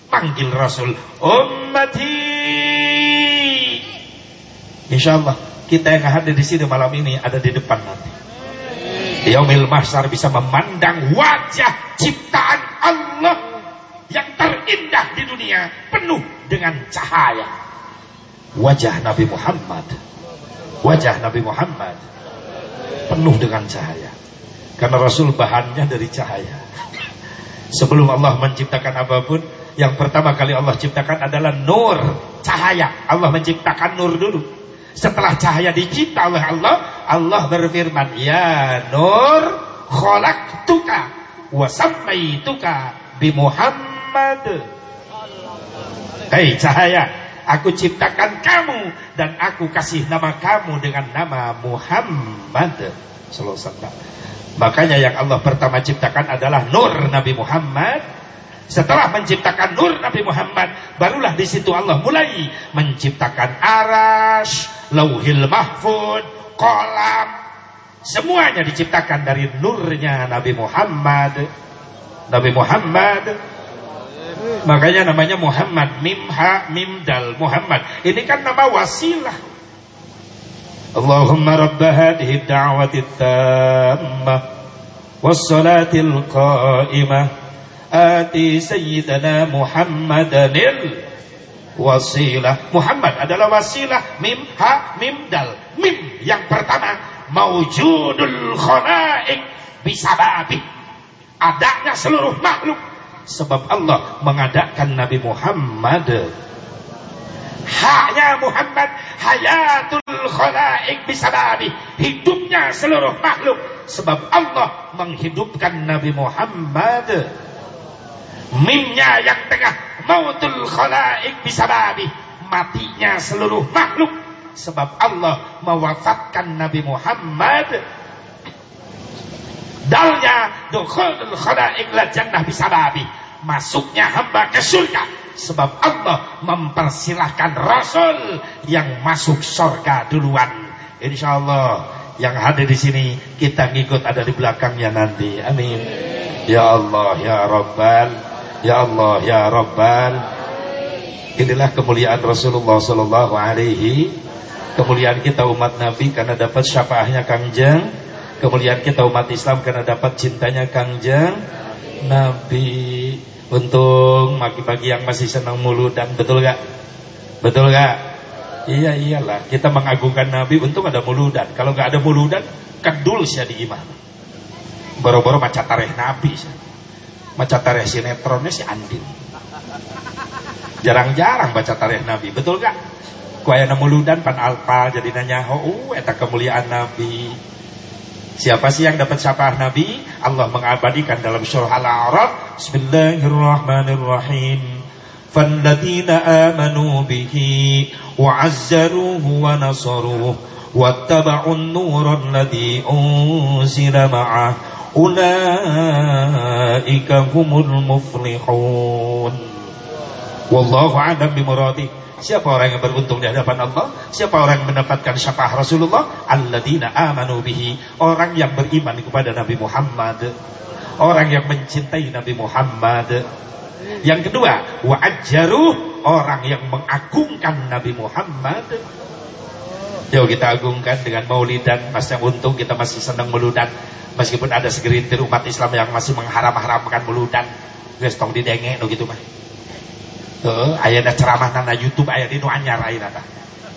Speaker 1: Panggil Rasul. Ummati. Insya Allah kita yang hadir di sini malam ini ada di depan nanti. Yaumil Mahsar bisa memandang wajah ciptaan Allah yang terindah di dunia penuh dengan cahaya. Wajah Nabi Muhammad. Wajah Nabi Muhammad penuh dengan cahaya. Karena Rasul bahannya dari cahaya. Sebelum Allah menciptakan apa pun, yang pertama kali Allah ciptakan adalah nur, cahaya. Allah menciptakan nur dulu. Setelah cahaya dicipta oleh Allah, Allah berfirman, "Ya nur, khalaqtuka wa sammaituka bi Muhammad." Hei cahaya, aku ciptakan kamu dan aku kasih nama kamu dengan nama Muhammad sallallahu Makanya yang Allah pertama ciptakan adalah nur Nabi Muhammad. Setelah menciptakan nur Nabi Muhammad, barulah di situ Allah mulai menciptakan arash, lauhil mahfud, kolam. Semuanya diciptakan dari nurnya Nabi Muhammad. Nabi Muhammad. Makanya namanya Muhammad. Mim ha mim dal. Muhammad. Ini kan nama wasilah. Allahumma rabba hadhi da'wati tamma Wassalatil qa'imah. Ati sayyidana Muhammadanil Wasilah Muhammad adalah wasilah. Mim ha mim dal. Mim yang pertama. Maujudul khonaik Bisa babi. Adanya seluruh makhluk sebab Allah mengadakan Nabi Muhammad. Haknya Muhammad hayatul khalaik bisababi hidupnya seluruh makhluk. Sebab Allah menghidupkan Nabi Muhammad. Mimnya yang tengah mautul khalaik bisababi matinya seluruh makhluk. Sebab Allah mewafatkan Nabi Muhammad. Dalnya dukhulul khalaik la jannah bisababi masuknya hamba ke surga sebab Allah mempersilahkan Rasul yang masuk surga duluan. Insya Allah yang hadir di sini kita ngikut ada di belakangnya nanti. Amin. Ya Allah ya Rabbal, ya Allah ya Rabbal. Inilah kemuliaan Rasulullah Sallallahu Alaihi Kemuliaan kita umat Nabi karena dapat syafaahnya Kangjeng Kemuliaan kita umat Islam karena dapat cintanya Kangjeng Nabi. Untung pagi-pagi yang masih senang dan Betul gak? Betul gak? Iya iyalah. Kita mengagungkan Nabi Untung ada muludan. Kalau gak ada muludan Kedul sih di imam Boro-boro maca tareh Nabi Maca tareh sinetronnya si Andin. Jarang-jarang baca tarikh Nabi. Betul gak? Kuayana muludan pan alpa jadi nanya oh eta kemuliaan Nabi siapa sih yang dapat syafaat Nabi Allah mengabadikan dalam surah Al-A'raf Bismillahirrahmanirrahim فالذين آمنوا به وعزروه ونصروه واتبعوا النور الذي أنزل معه أولئك هم المفلحون Wallahu a'lam bimuradi. Siapa orang yang beruntung di hadapan Allah? Siapa orang yang mendapatkan syafaat Rasulullah? Alladzina amanu bihi. Orang yang beriman kepada Nabi Muhammad. Orang yang mencintai Nabi Muhammad. Yang kedua, wa'ajjaruh. Orang yang mengagungkan Nabi Muhammad. Yuk kita agungkan dengan maulidan. Mas yang untung kita masih senang meludan. Meskipun ada segelintir umat Islam yang masih mengharam-haramkan meludan. Guys, tong didenge, no gitu mah. Aya ceramah nana YouTube aya di anyar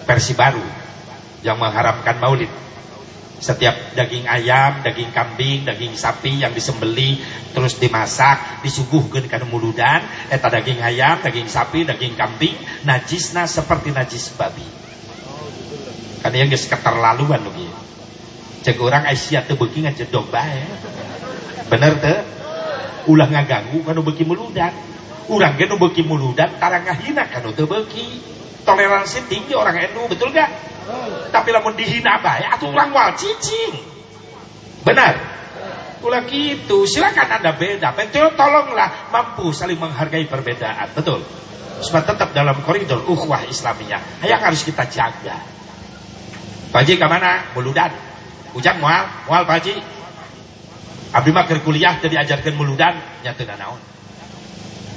Speaker 1: Versi baru yang mengharamkan maulid. Setiap daging ayam, daging kambing, daging sapi yang disembeli terus dimasak, disuguhkeun kana muludan, eta daging ayam, daging sapi, daging kambing najisna seperti najis babi. Kan yang geus keterlaluan nu Cek orang Aisyah teu beuki ngajedog bae. Bener teu? Ulah ngaganggu kanu beuki muludan urang ge nu beuki muludan ngahina kan teu beuki. Toleransi tinggi orang NU betul gak? Tapi lamun dihina bae atuh urang wal cicing. Benar? Ulah gitu silakan anda beda. Betul tolonglah mampu saling menghargai perbedaan betul? Supaya tetap dalam koridor ukhuwah Islamiyah. Yang harus kita jaga. Pak Haji ke mana? Muludan. Ujang mual, mual Pak Haji. Abdi mah kuliah tadi ajarkan muludan nyatu naon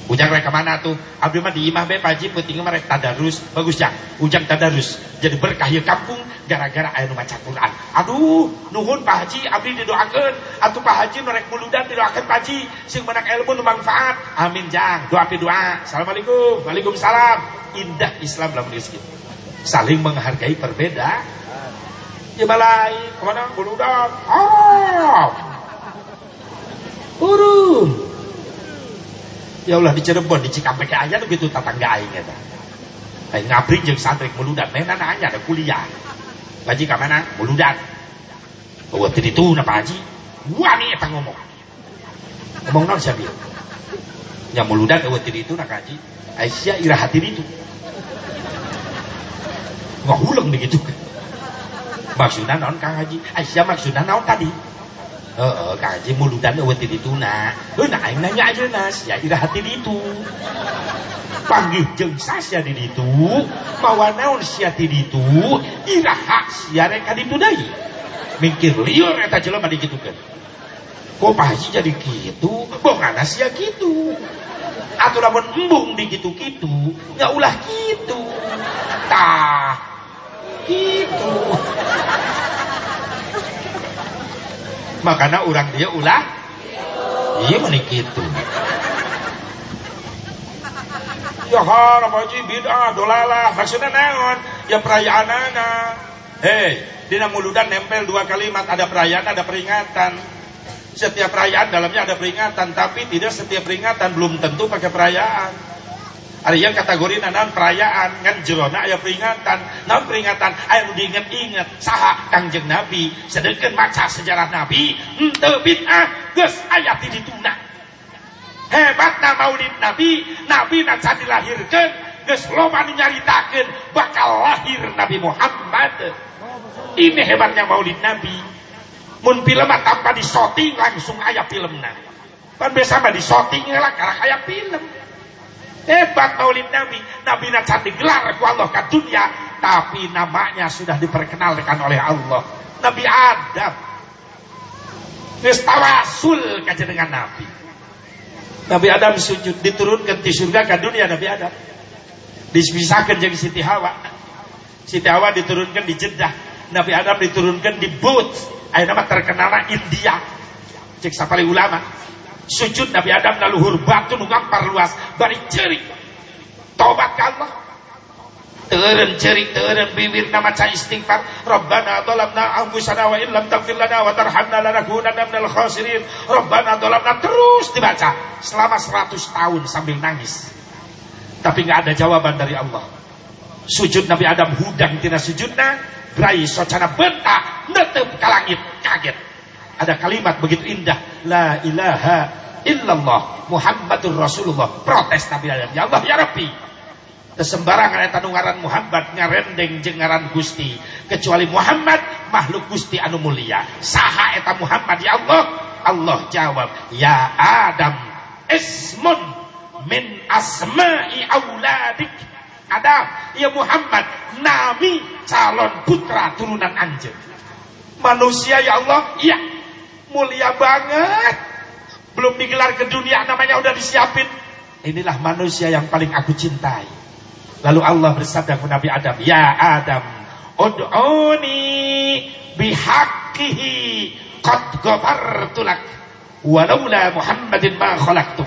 Speaker 1: Ujang rek ke mana tuh? Abdi mah di imah be paji penting mah rek tadarus. Bagus jang. Ujang tadarus. Jadi berkah ya kampung gara-gara aya nu maca Quran. Aduh, nuhun Pak Haji abdi didoakeun. Atuh Pak Haji nu rek muludan didoakeun Pak Haji sing menak ilmu nu manfaat. Amin jang. Doa pi doa. Assalamualaikum. Waalaikumsalam. Indah Islam dalam rezeki. Saling menghargai perbeda. Ya balai, ke mana muludan? Oh. Urung. Ya Allah di Cirebon di Cikampek aja tuh gitu tetangga aing eta. Aing ngabring jeung santri muludan, mena nanya ada kuliah. Haji ka mana? Muludan. Oh, tadi itu napa haji? Wani eta ngomong. Ngomong naon sia Ya muludan eueuh tadi itu nak haji. Aisyah ira hati itu. Ngahuleng begitu. Maksudnya naon Kang Haji? Aisyah maksudnya naon tadi? Heeh, kaji muludan eueuh ti dituna. Heuna aing nanya aja nas, ya ira hati ditu. Panggih jeung sasya di ditu, mawa naon sia ti ditu, ira hak sia rek ka ditu deui. Mikir liur eta jelema digitukeun. Kok Pak Haji jadi gitu? Bongana sia gitu. Atau lamun embung di gitu-gitu, ya ulah gitu. Tah, gitu makanya orang dia ulah. Iya menik itu ya haram haji bid'ah dolalah maksudnya naon ya perayaan anak hei dina muludan nempel dua kalimat ada perayaan ada peringatan. Setiap perayaan dalamnya ada peringatan tapi tidak setiap peringatan belum tentu pakai perayaan ada yang kategori nanan perayaan ngan jerona aya peringatan naon peringatan aya diinget-inget saha kangjeng nabi. Sedangkan maca sejarah nabi henteu bid'ah geus aya di dituna. Hebatna maulid nabi nabi na dilahirkeun geus loba nyaritakeun bakal lahir nabi Muhammad. Ini hebatnya maulid nabi. Mun film tanpa disoting langsung aya filmna. Kan biasa mah disoting lah karena kayak film Hebat maulid Nabi. Nabi nacan digelar ku Allah ke dunia. Tapi namanya sudah diperkenalkan oleh Allah. Nabi Adam. Terus tawasul kajian dengan Nabi. Nabi Adam sujud diturunkan di surga ke dunia Nabi Adam. Dipisahkan jadi Siti Hawa. Siti Hawa diturunkan di Jeddah. Nabi Adam diturunkan di Booth. Ayo nama terkenal India. Cek sapali ulama sujud Nabi Adam na luhur batu nu gampar luas. Bari ceri tobat ke Allah. Teureun ceri teureun bibir nama ca istighfar. Rabbana dhalamna anfusana wa illam taghfir lana wa tarhamna lanakunanna minal khasirin. Rabbana dhalamna terus dibaca. Selama 100 tahun sambil nangis. Tapi nggak ada jawaban dari Allah. Sujud Nabi Adam hudang tina sujudna. Berai socana bentak netep ke langit kaget ada kalimat begitu indah. La ilaha illallah Muhammadur Rasulullah. Protes Nabi Adam. Ya Allah ya Rabbi. Kesembarangan eta ngaran Muhammad ngarendeng jengaran Gusti. Kecuali Muhammad makhluk Gusti anu mulia. Saha eta Muhammad ya Allah? Allah jawab ya Adam ismun min asma'i auladik Adam ya Muhammad nami calon putra turunan anjing manusia ya Allah? Iya mulia banget. Belum digelar ke dunia namanya udah disiapin. Inilah manusia yang paling aku cintai. Lalu Allah bersabda kepada Nabi Adam, "Ya Adam, ud'uni bihaqqihi qad ghafartu lak walaula Muhammadin ma khalaqtu."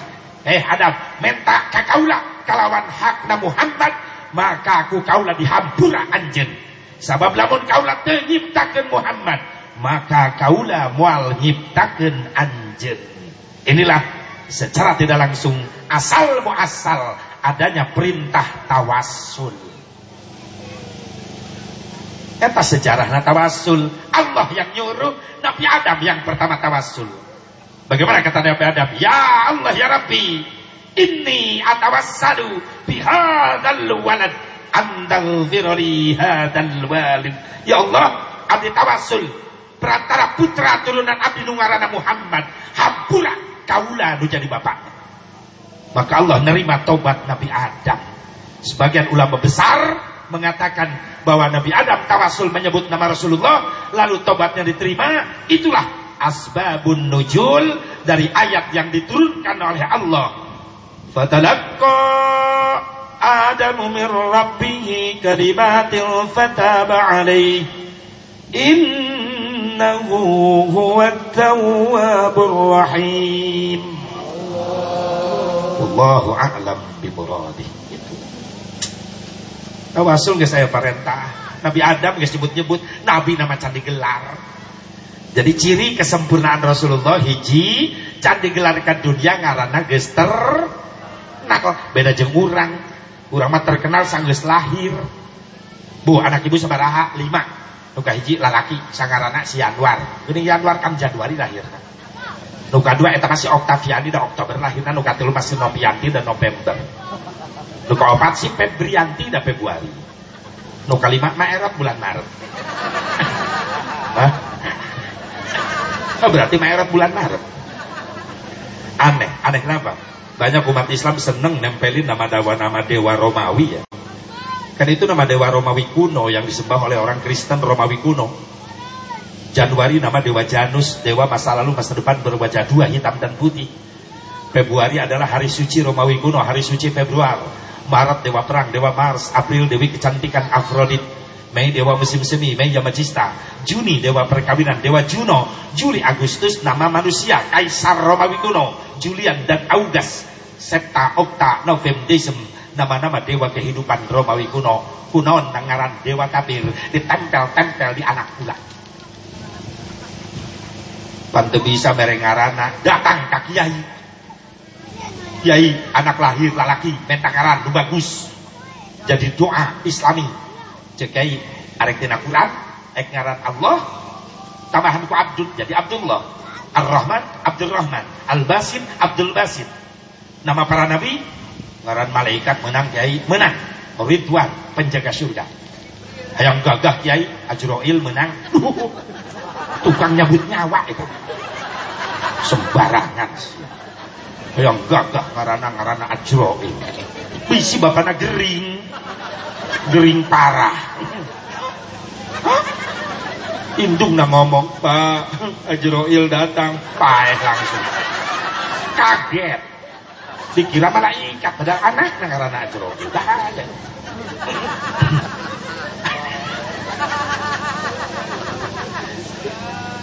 Speaker 1: Eh Adam, minta ka kaula kalawan hakna Muhammad, maka aku kaula dihampura anjeun. Sabab lamun kaula teu nyiptakeun Muhammad, maka kaula mual nyiptakeun anjeun. Inilah secara tidak langsung asal muasal adanya perintah tawasul Eta sejarah tawasul Allah yang nyuruh Nabi Adam yang pertama tawasul Bagaimana kata Nabi Adam? Ya Allah ya Rabbi Inni atawassalu bihadal walad. Andal firoli hadal walid. Ya Allah Abdi tawasul perantara putra turunan Abdi Nungarana Muhammad hampura kaula nu jadi bapak. Maka Allah nerima tobat Nabi Adam. Sebagian ulama besar mengatakan bahwa Nabi Adam tawasul menyebut nama Rasulullah lalu tobatnya diterima. Itulah asbabun nujul dari ayat yang diturunkan oleh Allah. Fatalaqqa Adamu min rabbih kalimatin fataba alaih إنه هو التواب الرحيم الله أعلم بمراده Tawasul gak saya perintah Nabi Adam gak sebut-nyebut Nabi nama candi gelar Jadi ciri kesempurnaan Rasulullah hiji candi gelar ke dunia ngarana gester Nah kok beda jeng urang Urang mah terkenal sanggeus lahir Bu anak ibu sabaraha lima Nuka hiji lalaki sangarana si Anwar. Ini Anwar kan Januari lahir. Nuka dua eta masih Oktaviani dan Oktober lahir. Nuka tilu masih Novianti dan November. Nuka opat si Febrianti dan Februari. Nuka lima Maret bulan Maret. Hah? Oh, berarti Maret bulan Maret. Aneh, aneh kenapa? Banyak umat Islam seneng nempelin nama dewa nama dewa Romawi ya. Kan itu nama dewa Romawi kuno yang disembah oleh orang Kristen Romawi kuno. Januari nama dewa Janus, dewa masa lalu masa depan berwajah dua hitam dan putih. Februari adalah hari suci Romawi kuno, hari suci Februari. Maret dewa perang, dewa Mars, April dewi kecantikan Afrodit, Mei dewa musim semi, Mei Yamajista, Juni dewa perkawinan, dewa Juno, Juli Agustus nama manusia, Kaisar Romawi kuno, Julian dan August, Septa, Okta, November, Desember, nama-nama dewa kehidupan Romawi kuno kunon nangaran dewa kabir ditempel-tempel di anak bulan Bantu bisa merengarana datang ke kiai. Kiai anak lahir lalaki mentangaran lu bagus. Jadi doa islami. Cekai arek tina Quran ek ngaran Allah tambahan ku Abdul jadi Abdullah. Ar-Rahman Abdul Rahman Al-Basin Abdul Basin nama para nabi ngaran malaikat menang kiai menang. Ridwan penjaga surga. Yang gagah kiai Ajroil menang. Tukang nyabut nyawa itu. Sembarangan. Yang gagah karena karena ajroil bisi bapaknya gering. Gering parah. Indung na ngomong pak ajroil datang. Paeh langsung. Kaget dikira malaikat padahal anak ajroil dah ada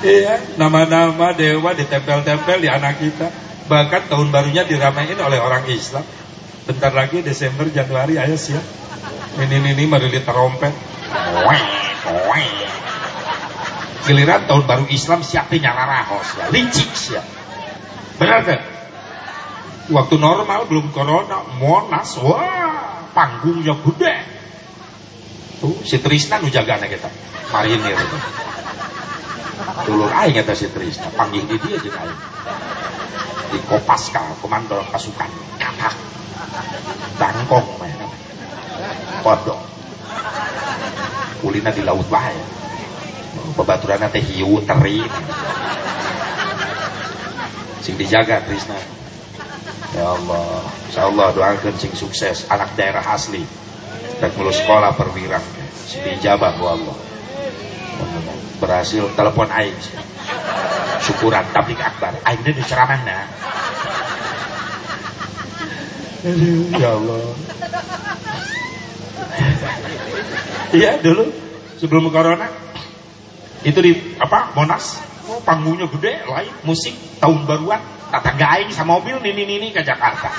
Speaker 1: Iya, nama-nama dewa ditempel-tempel di anak kita. Bahkan tahun barunya diramein oleh orang Islam. Bentar lagi Desember, Januari, ayo siap. Ini, ini, ini, marilit terompet. Giliran tahun baru Islam siapin nyala rahos ya. Licik siap. Benar kan? Waktu normal belum corona, Monas, wah, panggungnya gede. Tuh, si Tristan udah jaga kita. Marinir itu. Dulur aing eta si Trisna panggil di dia jeung aing. Di Kopaska komando pasukan katak. Dangkong mah podok kulina di laut wae. Babaturanna teh hiu teri. Sing dijaga Trisna ya Allah. Insyaallah doakan sing sukses anak daerah asli. Dan lulus sekolah perwira. Sing dijabah ku Allah. Berhasil telepon aing syukuran tablik akbar. Aing di ceramah ya Allah. Iya dulu. Sebelum corona. Itu di apa Monas. Panggungnya gede lain musik tahun baruan tetangga aing sama mobil nini nini ke Jakarta.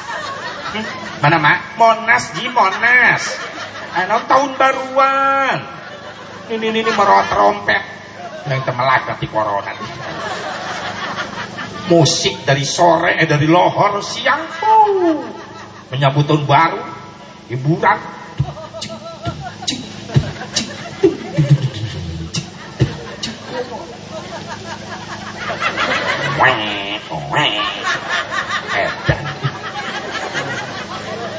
Speaker 1: Hmm, mana mak Monas di Monas. Ano tahun baruan. Ini ini, ini merot trompet yang temelagat di corona. Musik dari sore eh dari lohor siang tuh menyambut tahun baru hiburan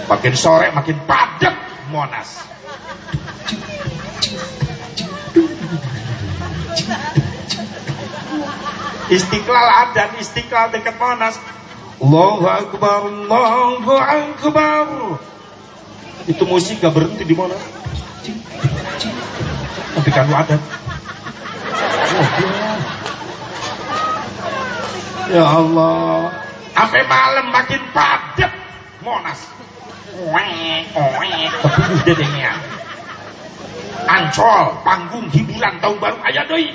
Speaker 1: makin sore makin padat Monas Istiqlal ada Istiqlal dekat Monas. Allahu Akbar, Allahu Akbar. Itu musik gak berhenti di mana? Tapi kan adat. Oh, ya Allah. Sampai malam makin padat Monas. Ancol, panggung hiburan tahun baru aja doi.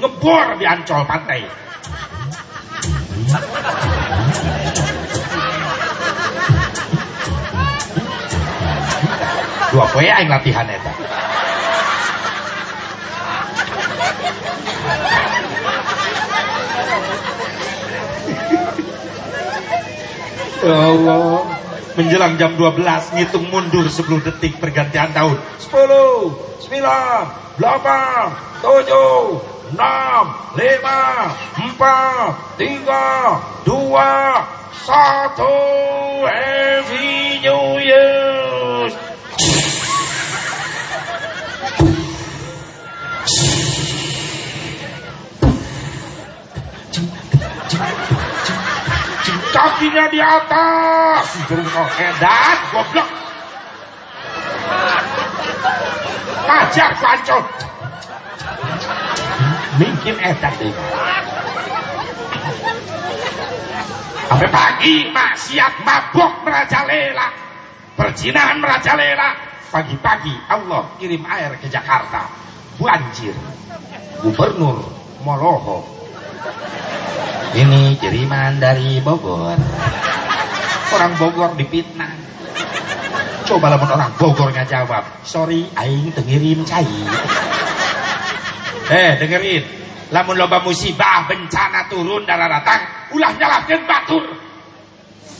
Speaker 1: Ngebor di Ancol pantai. Dua poe aing latihan eta. Ya Allah menjelang jam 12 ngitung mundur 10 detik pergantian tahun 10 9 8 7 enam, lima, empat, tiga, dua, satu. Happy New Year. Kakinya di atas. Jeruk edan, goblok. Ajar pancol mungkin etak deh sampai pagi maksiat mabok merajalela perjinahan merajalela pagi-pagi Allah kirim air ke Jakarta. Banjir. Gubernur Moloho ini kiriman dari Bogor orang Bogor dipitnah coba lamun orang Bogor nggak jawab sorry aing tengirim cair Eh dengerin, lamun loba musibah bencana turun darah datang, ulah nyalahkan batur.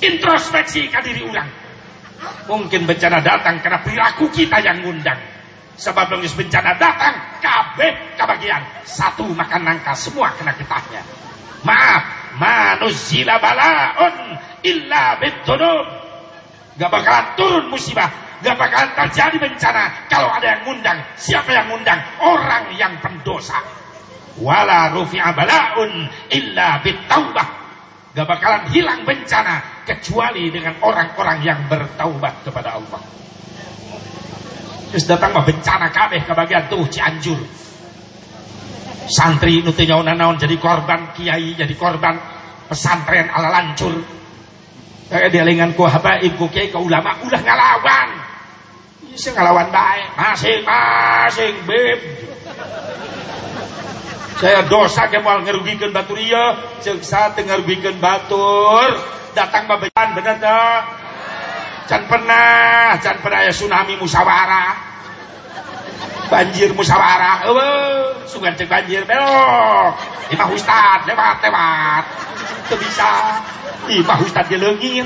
Speaker 1: Introspeksi ke diri ulang. Mungkin bencana datang karena perilaku kita yang ngundang. Sebab logis bencana datang, kabeh kebagian. Satu makan nangka, semua kena kitahnya. Maaf, manusia balaun illa bitudum. Gak bakalan turun musibah Gak bakalan terjadi bencana kalau ada yang ngundang. Siapa yang ngundang? Orang yang pendosa. Wala rufi'a bala'un illa bitaubah. Gak bakalan hilang bencana kecuali dengan orang-orang yang bertaubat kepada Allah. Terus datang mah bencana kabeh kebagian tuh Cianjur. Santri nutu naon jadi korban, kiai jadi korban, pesantren ala lancur. Kayak dielingan ku habaib ku kiai ke ulama udah ngalawan. Bisa ngalawan baik, masing-masing beb. Saya dosa ke mau ngerugikan batur iya, cek saat ngerugikan batur. Datang babejan bener tak? Can pernah, can pernah ya tsunami musyawarah. Banjir musyawarah, eueuh, sungan cek banjir belok. Imah Ustad lewat lewat. Itu bisa. Imah Ustad dia leungit.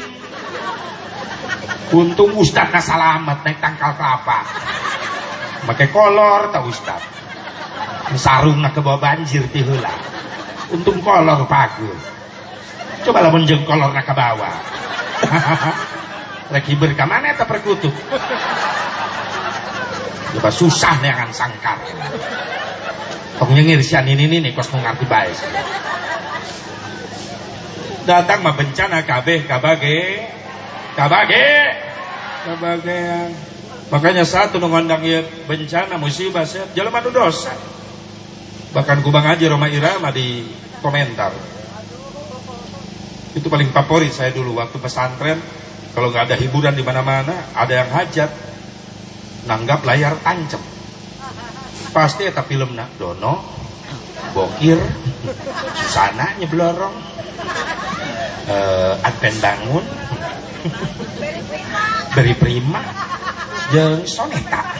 Speaker 1: Untung Ustad na salamet naik tangkal kelapa. Pakai kolor tau Ustad. Sarung na ke bawah banjir ti. Untung kolor pagu. Coba lah menjeng kolor na ke bawah. Lagi berkamana eta perkutub. Coba susah nih akan sangkar. Tong nyengir sian ini nih kos ngarti bae. Datang mah bencana kabeh kabage kabage kabagean. Makanya satu ngondang ieu bencana musibah saya jelema nu dosa. Bahkan kubang aja Roma Irama di komentar. Itu paling favorit saya dulu waktu pesantren. Kalau nggak ada hiburan di mana-mana, ada yang hajat, nanggap layar tancap. Pasti eta film nak Dono, Bokir, Susana nyeblorong, uh, Adven bangun, Beri Prima, jeung Soneta.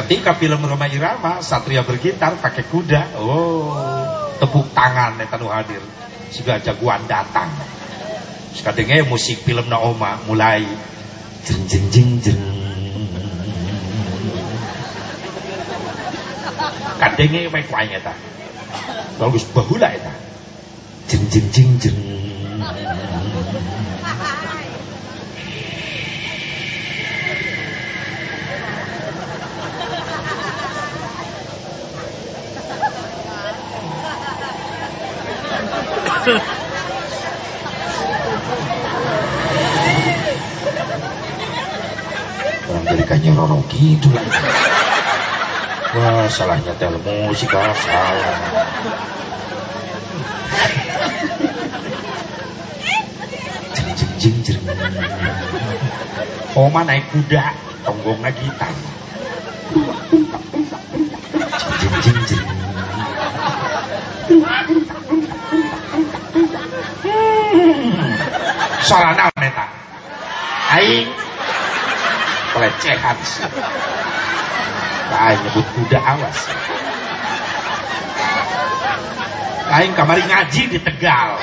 Speaker 1: Ketika film Roma Irama, Satria bergitar pakai kuda, oh tepuk tangan eta nu hadir. Siga jagoan datang. Sekadenge musik film na oma mulai jeng jeng jeng jeng. Kadenge main kuaing eta. Bagus bahula eta. Jeng jeng jeng jeng. Jadi kanya roro gitu lah. Wah, salahnya tel musik ah, salah. Jeng jeng jeng jeng. Oma naik kuda, tonggongnya gitar. Jeng jeng jeng jeng. Suara naon eta? Aing pelecehan sih. Aing nyebut kuda awas. Aing kamari ngaji di Tegal.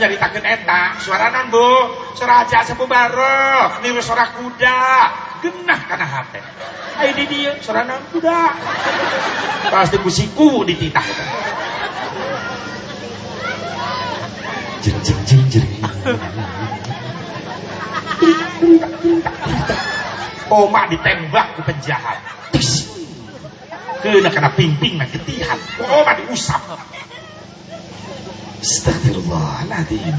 Speaker 1: Nyari takut eta, suara non bu, suara aja sepu barok, niru suara kuda, genah karena hati. Ayo di suara non kuda. Pasti kusiku dititah. Jeng jeng jeng jeng. Oma ditembak ke penjahat. Kena kena pimping na ketihan. Oma diusap. Astagfirullahaladzim.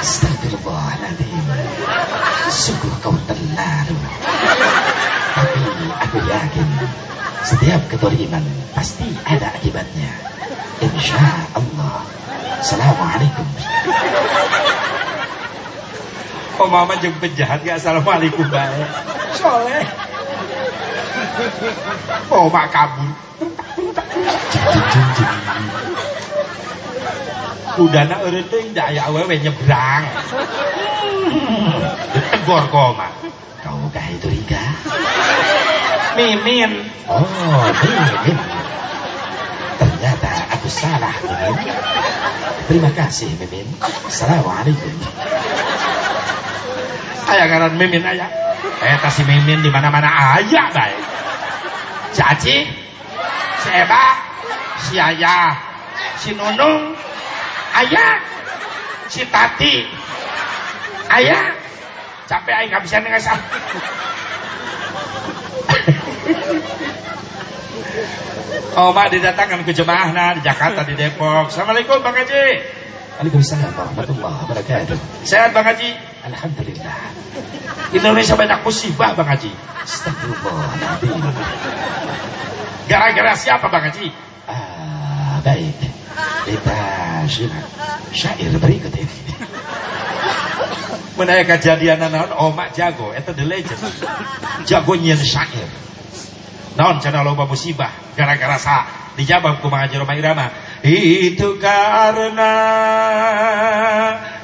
Speaker 1: Astagfirullahaladzim. Sungguh kau terlalu. Tapi aku yakin setiap ketoliman pasti ada akibatnya. Insya Allah. Assalamualaikum. Oh mama jeung penjahat ya assalamualaikum baik. Soleh. Oh mak kabur. Kudana eureun teh indah aya awewe nyebrang. Tegur koma. Kau kah itu Rika? Mimin. Oh, Mimin. Ternyata aku salah, Mimin. Terima kasih, Mimin. Assalamualaikum. Ayah ngaran Mimin ayah. Eh, si Mimin di mana-mana ayah baik. Caci, si Eba, si Ayah, si Nunung, ayah, si Tati, ayah. Capek ayah nggak bisa dengar Oh, mak didatangkan ke jemaah nah di Jakarta di Depok. Assalamualaikum Bang Haji.
Speaker 2: Waalaikumsalam warahmatullahi wabarakatuh.
Speaker 1: Sehat Bang Haji?
Speaker 2: Alhamdulillah.
Speaker 1: Indonesia banyak musibah Bang Haji.
Speaker 2: Astagfirullahaladzim.
Speaker 1: Gara-gara siapa Bang Haji?
Speaker 2: Ah, baik. Kita simak syair berikut ini.
Speaker 1: Menaya kejadian naon omak jago itu the legend. Jago nyian syair. Naon cenah loba musibah gara-gara sa dijawab ku Haji Irama. Itu karena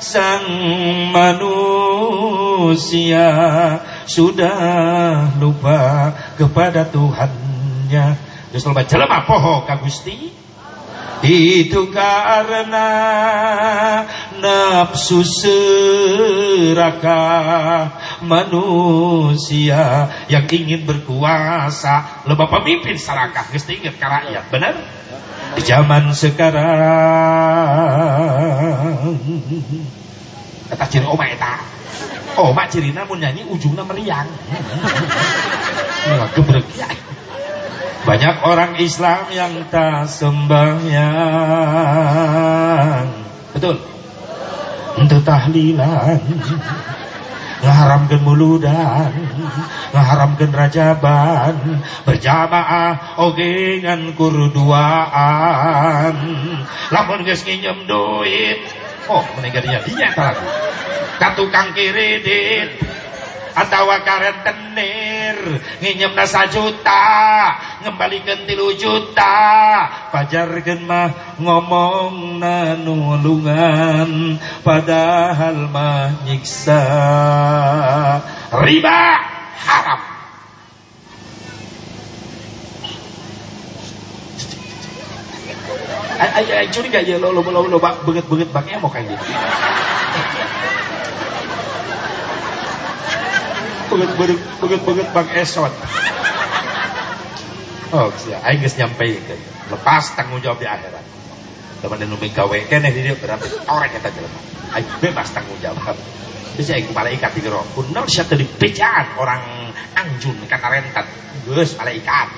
Speaker 1: sang manusia sudah lupa kepada Tuhannya. Geus loba jelema poho ka Gusti. Itu karena nafsu serakah manusia yang ingin berkuasa. Lebah pemimpin serakah, geus inget ka rakyat, benar? Di zaman sekarang kata ciri oma eta oma ciri namun nyanyi ujungnya meriang gebrek ya banyak orang Islam yang tak sembahyang. Betul. Untuk tahlilan. Ngaharamkan muludan. Ngaharamkan rajaban. Berjamaah oge ngan kurduaan. Lamun geus nginjem duit. Oh, menegarinya dia talagu. Katukang kiridit atau karet tenir nginjem nasa juta ngembalikan tilu juta pajarkan mah ngomong nanulungan padahal mah nyiksa riba haram ay ay curiga ya lo lo lo lo banget banget bang emo kayak banget banget banget bang esot. Oh sia aing geus nyampeikeun lepas tanggung jawab di akhirat. Teman nu gawe keneh di dieu berarti orang eta jelema aing bebas tanggung jawab. Terus aing malaikat di roh kunaon sia teu dipejaan orang anjun kata rentat geus malaikat.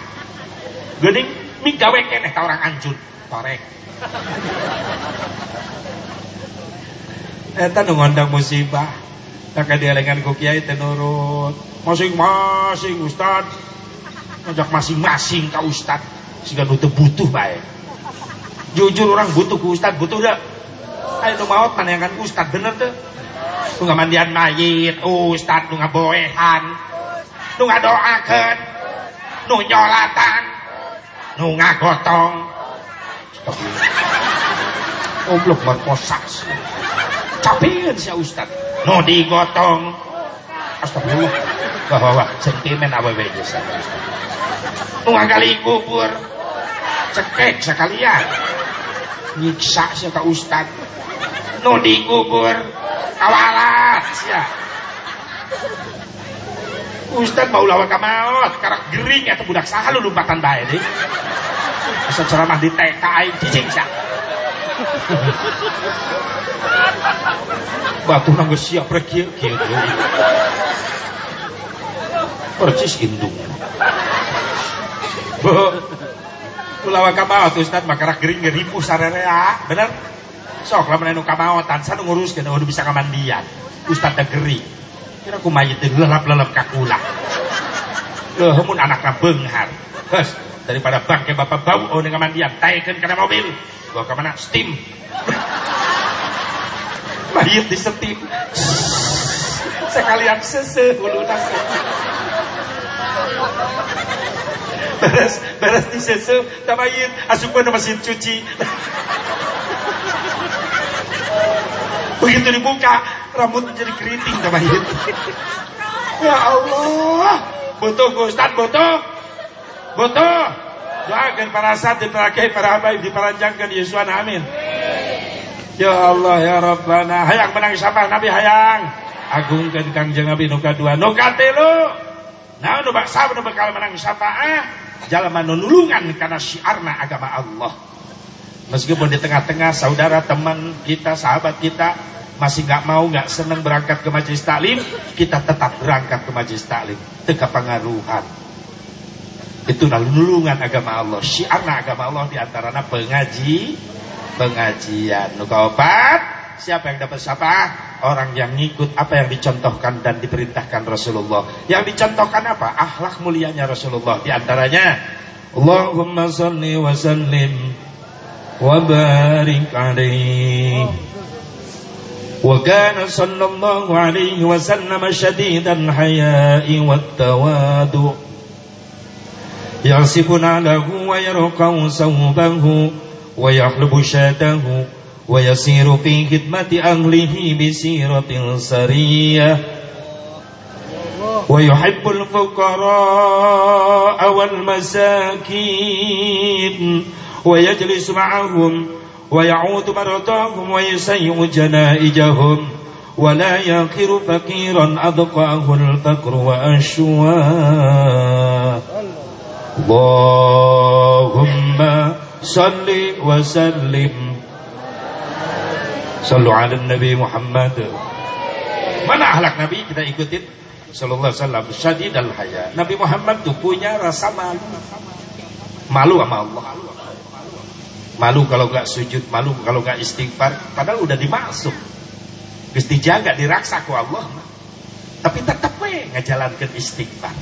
Speaker 1: Geuning mi gawe keneh ka orang anjun. Torek. Eta nu ngondang musibah tak dielengan ku kiai tenurut. Masing-masing ustad. Ngajak masing-masing ka ustad. Sehingga nu butuh baik jujur orang butuh ku ustad. Butuh dah ayo nu maot panyangan ustad. Bener tuh nu ngamandian mayit ustad. Nu ngaboehan nu ngadoakeun nu nyolatan. Nu ngagotong Goblok merkosa Capean si Ustad. No digotong. Astagfirullah. Wah sentimen awewe geus. Nu kali kubur. Cekek sekalian. Nyiksa sia ka Ustad. Nu dikubur kawalat sia. Ustad mau lawan ka maot, karak gering eta budak saha lu lompatan bae deui. Bisa ceramah di TK aing cicing. Batu nanggus siap pergi kieu Percis indung. Bu. Ulawa kamaot Ustaz makarak gering ngeripu sarerea, bener? Sok lamun anu kamaotan sanu nguruskeun udah bisa kamandian. Ustaz teh. Kira ku mayit lelap-lelap ka kula. Leuh mun anakna beunghar. Geus daripada bangke bapak bau oh dengan mandian taikeun kana mobil. Gua ke mana? Steam. Mayit di steam. Sekalian sese hulu nasi. beres beres di sese tamayit asupun mesin cuci begitu dibuka rambut menjadi keriting tamayit ya Allah butuh Ustaz butuh butuh doakan para saat diterakai para habaib diparanjangkan Yesuan amin. Ya Allah ya Rabbana. Hayang menang siapa Nabi hayang. Agungkan kangjeng Nabi nuka dua. Nuka telu. Nah nu baksa nu bakal menang syafaat jalan nulungan karena syiarna agama Allah. Meskipun di tengah-tengah saudara teman kita sahabat kita masih nggak mau nggak senang berangkat ke majelis taklim kita tetap berangkat ke majelis taklim. Teka pengaruhan itu nulungan agama Allah syiarna agama Allah diantaranya pengaji pengajian nu kaopat siapa yang dapat syafaat orang yang ngikut apa yang dicontohkan dan diperintahkan Rasulullah yang dicontohkan apa akhlak mulianya Rasulullah diantaranya Allahumma salli wa sallim wa barik alaihi وكان صلى الله عليه وسلم شديد الحياء والتواضع يعصف نعله ويرقع ثوبه ويحلب شاته ويسير في خدمة أهله بسيرة سرية. ويحب الفقراء والمساكين ويجلس معهم ويعود مرضاهم ويسيء جنائجهم ولا يغفر فقيرا أضقاه الفقر وأشواه Allahumma salli wa sallim. Sallu ala Nabi Muhammad. Mana ahlak Nabi? Kita ikutin. Sallallahu alaihi wasallam Syadid al-haya Nabi Muhammad tuh punya rasa malu. Malu sama Allah. Malu kalau gak sujud Malu kalau gak istighfar. Padahal udah dimasuk Gusti jaga diraksa ku Allah. Tapi tetap we ngajalankan istighfar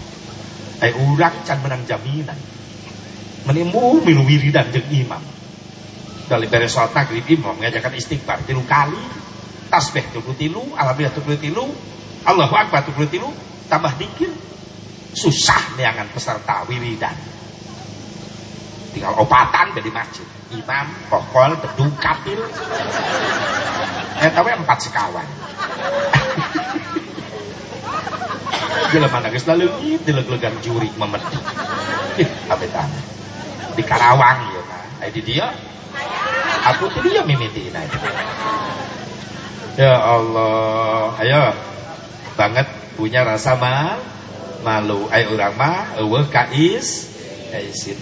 Speaker 1: Ay urang can menang jaminan. Menimu milu wiridan jeung imam. Dari beres salat maghrib imam ngajakan istighfar tilu kali. Tasbih tujuh tilu, alhamdulillah tujuh tilu, Allahu akbar tujuh tilu, tambah dikir. Susah neangan peserta wiridan. Tinggal opatan di masjid. Imam, pokol, bedung, kapil. Eh, tahu empat sekawan. Mana guys lalu. Itu leg-legan juri di Karawang ya kan di dia. Aku tuh dia mimiti nah ya Allah. Ayo. Banget punya rasa mal malu. Ayo orang mah eueuh kais. Kaisin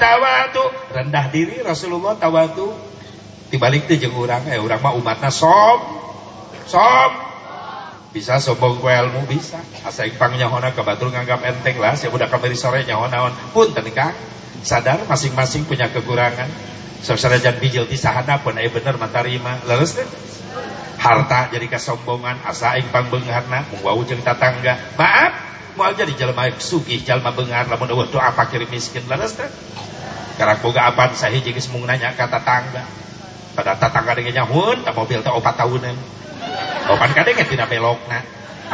Speaker 1: tawadu. Rendah diri Rasulullah tawadu. Dibalik teh jeung urang eh urang mah umatna som. Som bisa sombong ku ilmu bisa. Asa ingpang nyahona ke batul nganggap enteng lah. Siapa udah kamari sore nyahona pun tenikah sadar masing-masing punya kekurangan. Saudara jangan bijil di sahana pun ay bener matarima. Leres deh. Harta jadi kesombongan. Asa ingpang beungarna wau jeung tatangga. Maaf. Mau jadi jelema sugih jalma beungar lamun eueuh doa fakir miskin. Leres teh karak boga apaan sahiji geus mung nanya ka tatangga. Pada tatangga dengan nyahun mobil tak opat tahunan Kan kadang yang tidak belok nah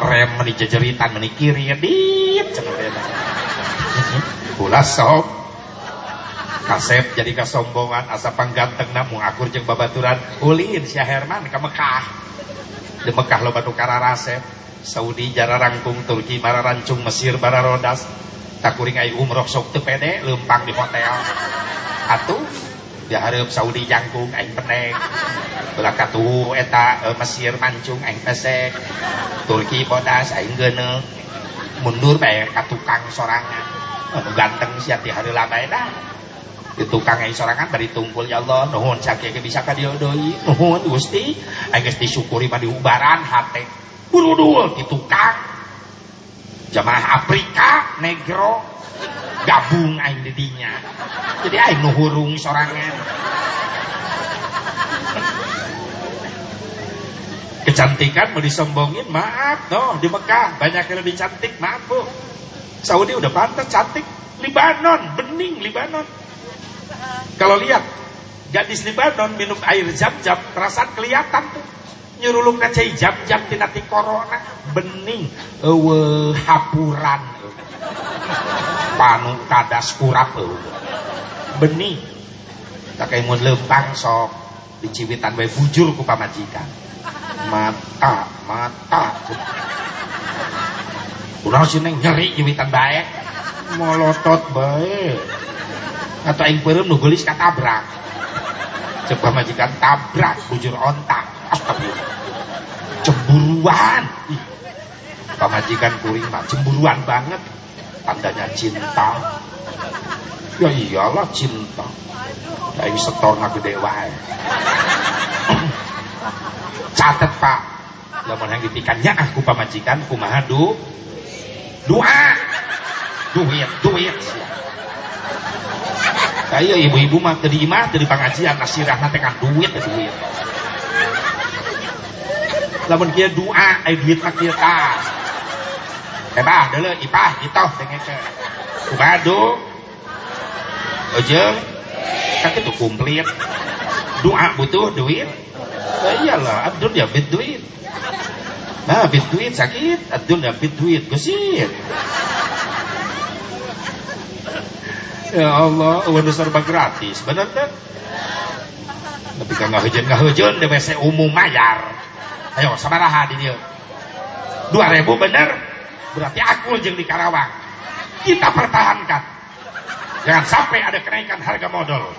Speaker 1: rem meni jejeritan meni kiri dit cenah beda. Sok kasep jadi kesombongan asa pangganteng namu akur jeung babaturan ulin si Herman ke Mekah. Di Mekah lo batu kararasep Saudi jara rangkung Turki rancung Mesir bararodas tak kuring ai umroh sok teu pede di hotel. Atuh diharap Saudi jangkung aing peneng belah katuhu eta e, Mesir mancung aing pesek. Turki bodas aing geuneuh mundur bae ka tukang sorangan. Anu ganteng sia ti hareula bae dah. Di tukang aing sorangan bari tungkul ya Allah nuhun sakieu bisa ka dieu deui nuhun Gusti. Aing geus disyukuri mah diubaran hate. Burudul di tukang. Jamaah Afrika negro gabung aing di dinya jadi aing nu hurung sorangan. Kecantikan mau disombongin maaf no di Mekah banyak yang lebih cantik maaf bu. Saudi udah pantas cantik Libanon bening Libanon. Kalau lihat gadis Libanon minum air jam-jam terasa kelihatan tuh. Nyurulung ngacai jam-jam tinati corona bening. Ewe hapuran panu kadas kurap benih tak kayak mau lempang sok diciwitan bae bujur ku pamajikan mata mata. Urang neng nyeri nyewitan baik molotot baik atau yang perem nu geulis katabrak. Coba majikan tabrak bujur ontak. Astagfirullah. Cemburuan. Pamajikan kuring mah cemburuan banget tandanya cinta. Ya iyalah cinta. Aing setorna gede wae. Catat pak. Lamun yang ditikannya aku pamajikan kumaha du. Doa duit duit. Kayak ibu-ibu mah tadi imah tadi pengajian nasirah nanti kan duit ya duit. Lamun kia doa, ay duit mah kia tas. Ebah, dulu ipah gitu dengan ke. Ubadu, ojeng, kan itu komplit. Doa butuh duit. Nah, iyalah, Abdul ya bit duit. Nah, bit duit sakit, Abdul ya bit duit gesit. Ya Allah, uang serba gratis, bener kan? Tapi kan nggak hujan nggak hujan, di WC umum mayar. Ayo, sabaraha di dia. Dua ribu bener, berarti aku jeng di Karawang. Kita pertahankan. Jangan sampai ada kenaikan harga modal.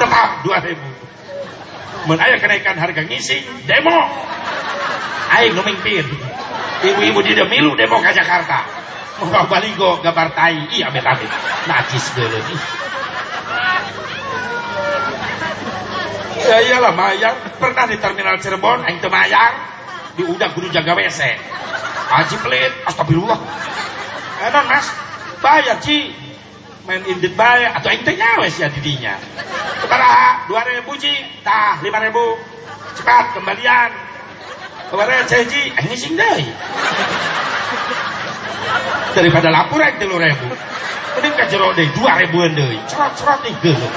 Speaker 1: Tetap dua ribu. Men aya kenaikan harga ngising, demo. Aing nu. Ibu-ibu di demilu demo ke Jakarta. Mau baligo gambar tai. Iya amit amit. Najis nih. Ya iyalah mayar. Pernah di terminal Cirebon, aing teu mayar. Di udah kudu jaga WC. Haji pelit, astagfirullah. Enak mas, bayar Ci. Main indit bayar, atau aing teh nyawa sih didinya. Kepala dua ribu Ci, tah lima ribu. Cepat kembalian. Kemarin saya Ci, eh ngising deh. Daripada lapor aing telu ribu. Mending ka jero deh, dua ribuan deh. Cerot-cerot nih geuleuh.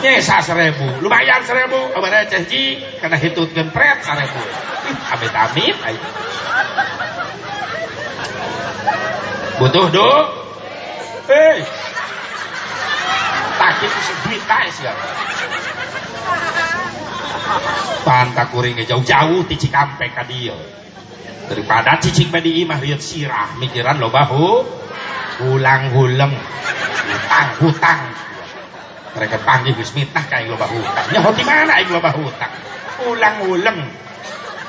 Speaker 1: Nyesa seribu, lumayan seribu, kemarin Ceh Ji, karena hitutkan pret seribu. Ih, amit-amit, ayo. Butuh do? Hei, tak itu seduit tais ya. Pantak kuringnya jauh-jauh di Cikampek ka dia. Daripada cicing di imah lihat sirah, mikiran lo bahu, ulang-ulang, hutang-hutang. Mereka panggil geus mitah kayak loba hutang. Nyaho di mana aing loba hutang? Ulang-ulang.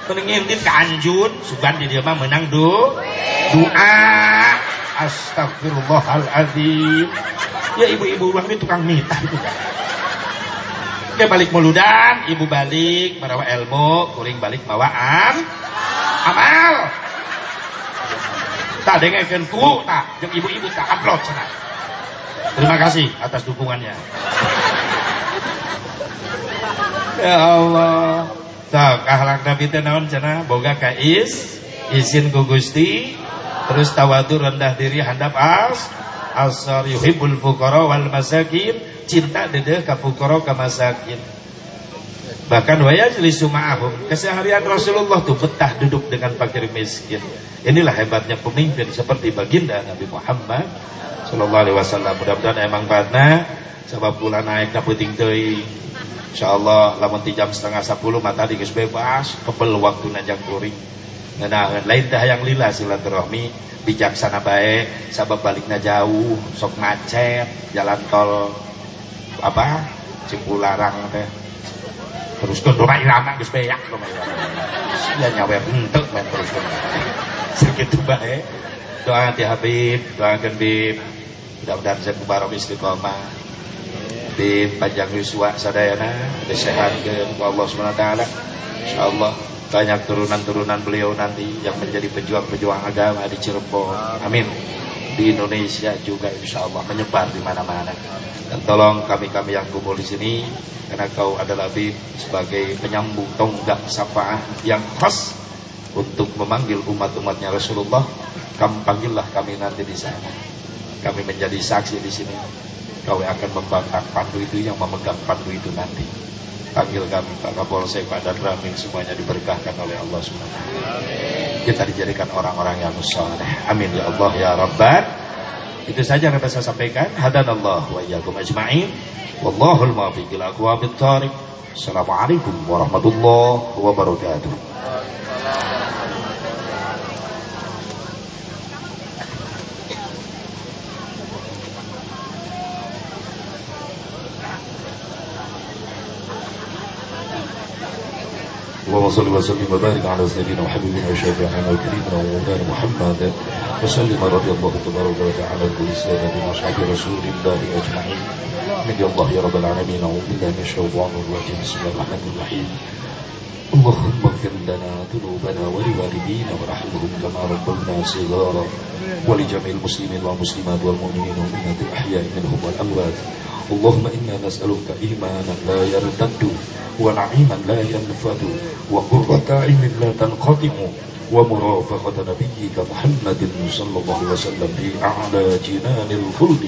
Speaker 1: Kuning ngintip ka Anjun, sugan di dia mah menang do. Doa. Astagfirullahaladzim. Ya ibu-ibu ulang ini tukang mitah itu. Oke balik muludan, ibu balik marawa ilmu, kuring balik bawaan. Amal. Tak dengarkan ku, tak. Jeung ibu-ibu tak upload sana. Terima kasih atas dukungannya. ya Allah. Tak akhlak Nabi teh naon cenah? Boga kais, izin ku Gusti, terus tawadu rendah diri handap as, asar yuhibbul fuqara wal masakin, cinta dedeh ka fuqara ka masakin. Bahkan waya jelisu ma'ahum. Keseharian Rasulullah tuh betah duduk dengan fakir miskin. Inilah hebatnya pemimpin seperti baginda Nabi Muhammad Sallallahu alaihi wasallam. Mudah-mudahan emang karena sebab bulan naik dapeting teuing. Insyaallah lamun ti jam setengah 10 mata di geus bebas, kebel waktu najang kuring. Ngeunah lain teh hayang lila silaturahmi bijaksana bae sabab balikna jauh, sok macet, jalan tol apa? Cipularang teh. Terus ke rumah irama geus beak rumah irama. Sia nyawe henteu men terus Sakitu bae. Doa ti Habib, doakeun Bib. Mudah-mudahan saya kubarok istiqomah. Di panjang yuswa sadayana disehatkan ku Allah SWT insyaallah banyak turunan-turunan beliau nanti yang menjadi pejuang-pejuang agama di Cirebon. Amin. Di Indonesia juga insyaallah menyebar di mana-mana. Dan tolong kami-kami yang kumpul di sini karena kau adalah Habib sebagai penyambung tonggak syafaat yang khas untuk memanggil umat-umatnya Rasulullah kamu panggillah kami nanti di sana kami menjadi saksi di sini kau akan membangkang pandu itu yang memegang pandu itu nanti. Panggil kami Pak Kapolsek, Pak dan Ramil semuanya diberkahkan oleh Allah SWT. Kita dijadikan orang-orang yang soleh. Amin ya Allah ya Rabban. Itu saja yang dapat saya sampaikan. Hadanallah wa iyyakum ajma'in. Wallahul muwaffiq ila aqwamit thariq. Assalamualaikum warahmatullahi wabarakatuh.
Speaker 3: اللهم صل وسلم وبارك على سيدنا وحبيبنا وشفيعنا وكريمنا ومولانا محمد. وسلم رضي الله تبارك وتعالى عن كل سادتنا وأصحاب رسول الله أجمعين. من الله يا رب العالمين أعوذ بالله من الشيطان الرجيم. بسم الله الرحمن الرحيم.
Speaker 1: اللهم اغفر لنا ذنوبنا ولوالدينا وارحمهم كما ربونا صغارا. ولجميع المسلمين والمسلمات والمؤمنين والمؤمنات الأحياء منهم والأموات. اللهم إنا نسألك إيمانا لا يرتد ونعيما لا ينفد وقرة عين لا تنقطع ومرافقة نبيك محمد صلى الله عليه وسلم في أعلى جنان الخلد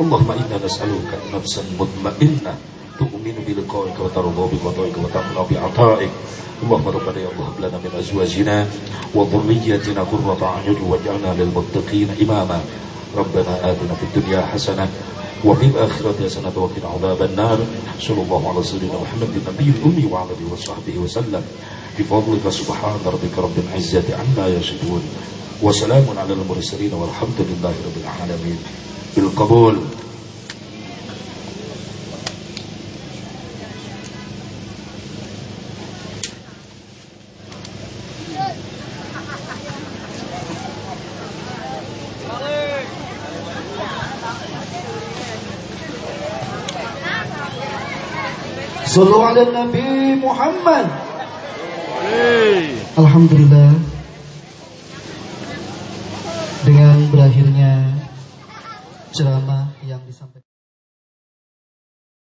Speaker 1: اللهم إنا نسألك نفسا مطمئنة تؤمن بلقائك وترضى بقضائك وتمنع بعطائك اللهم ربنا يا الله هب لنا من أزواجنا وذريتنا قرة أعين واجعلنا للمتقين إماما ربنا آتنا في الدنيا حسنة وفي الآخرة حسنة وقنا عذاب النار. صلى الله على سيدنا محمد النبي الأمي وعلى آله وصحبه وسلم. بفضلك سبحان ربك رب العزة عما يصفون. وسلام على المرسلين والحمد لله رب العالمين. بالقبول.
Speaker 4: Sallu ala Nabi Muhammad. Alhamdulillah. Dengan berakhirnya ceramah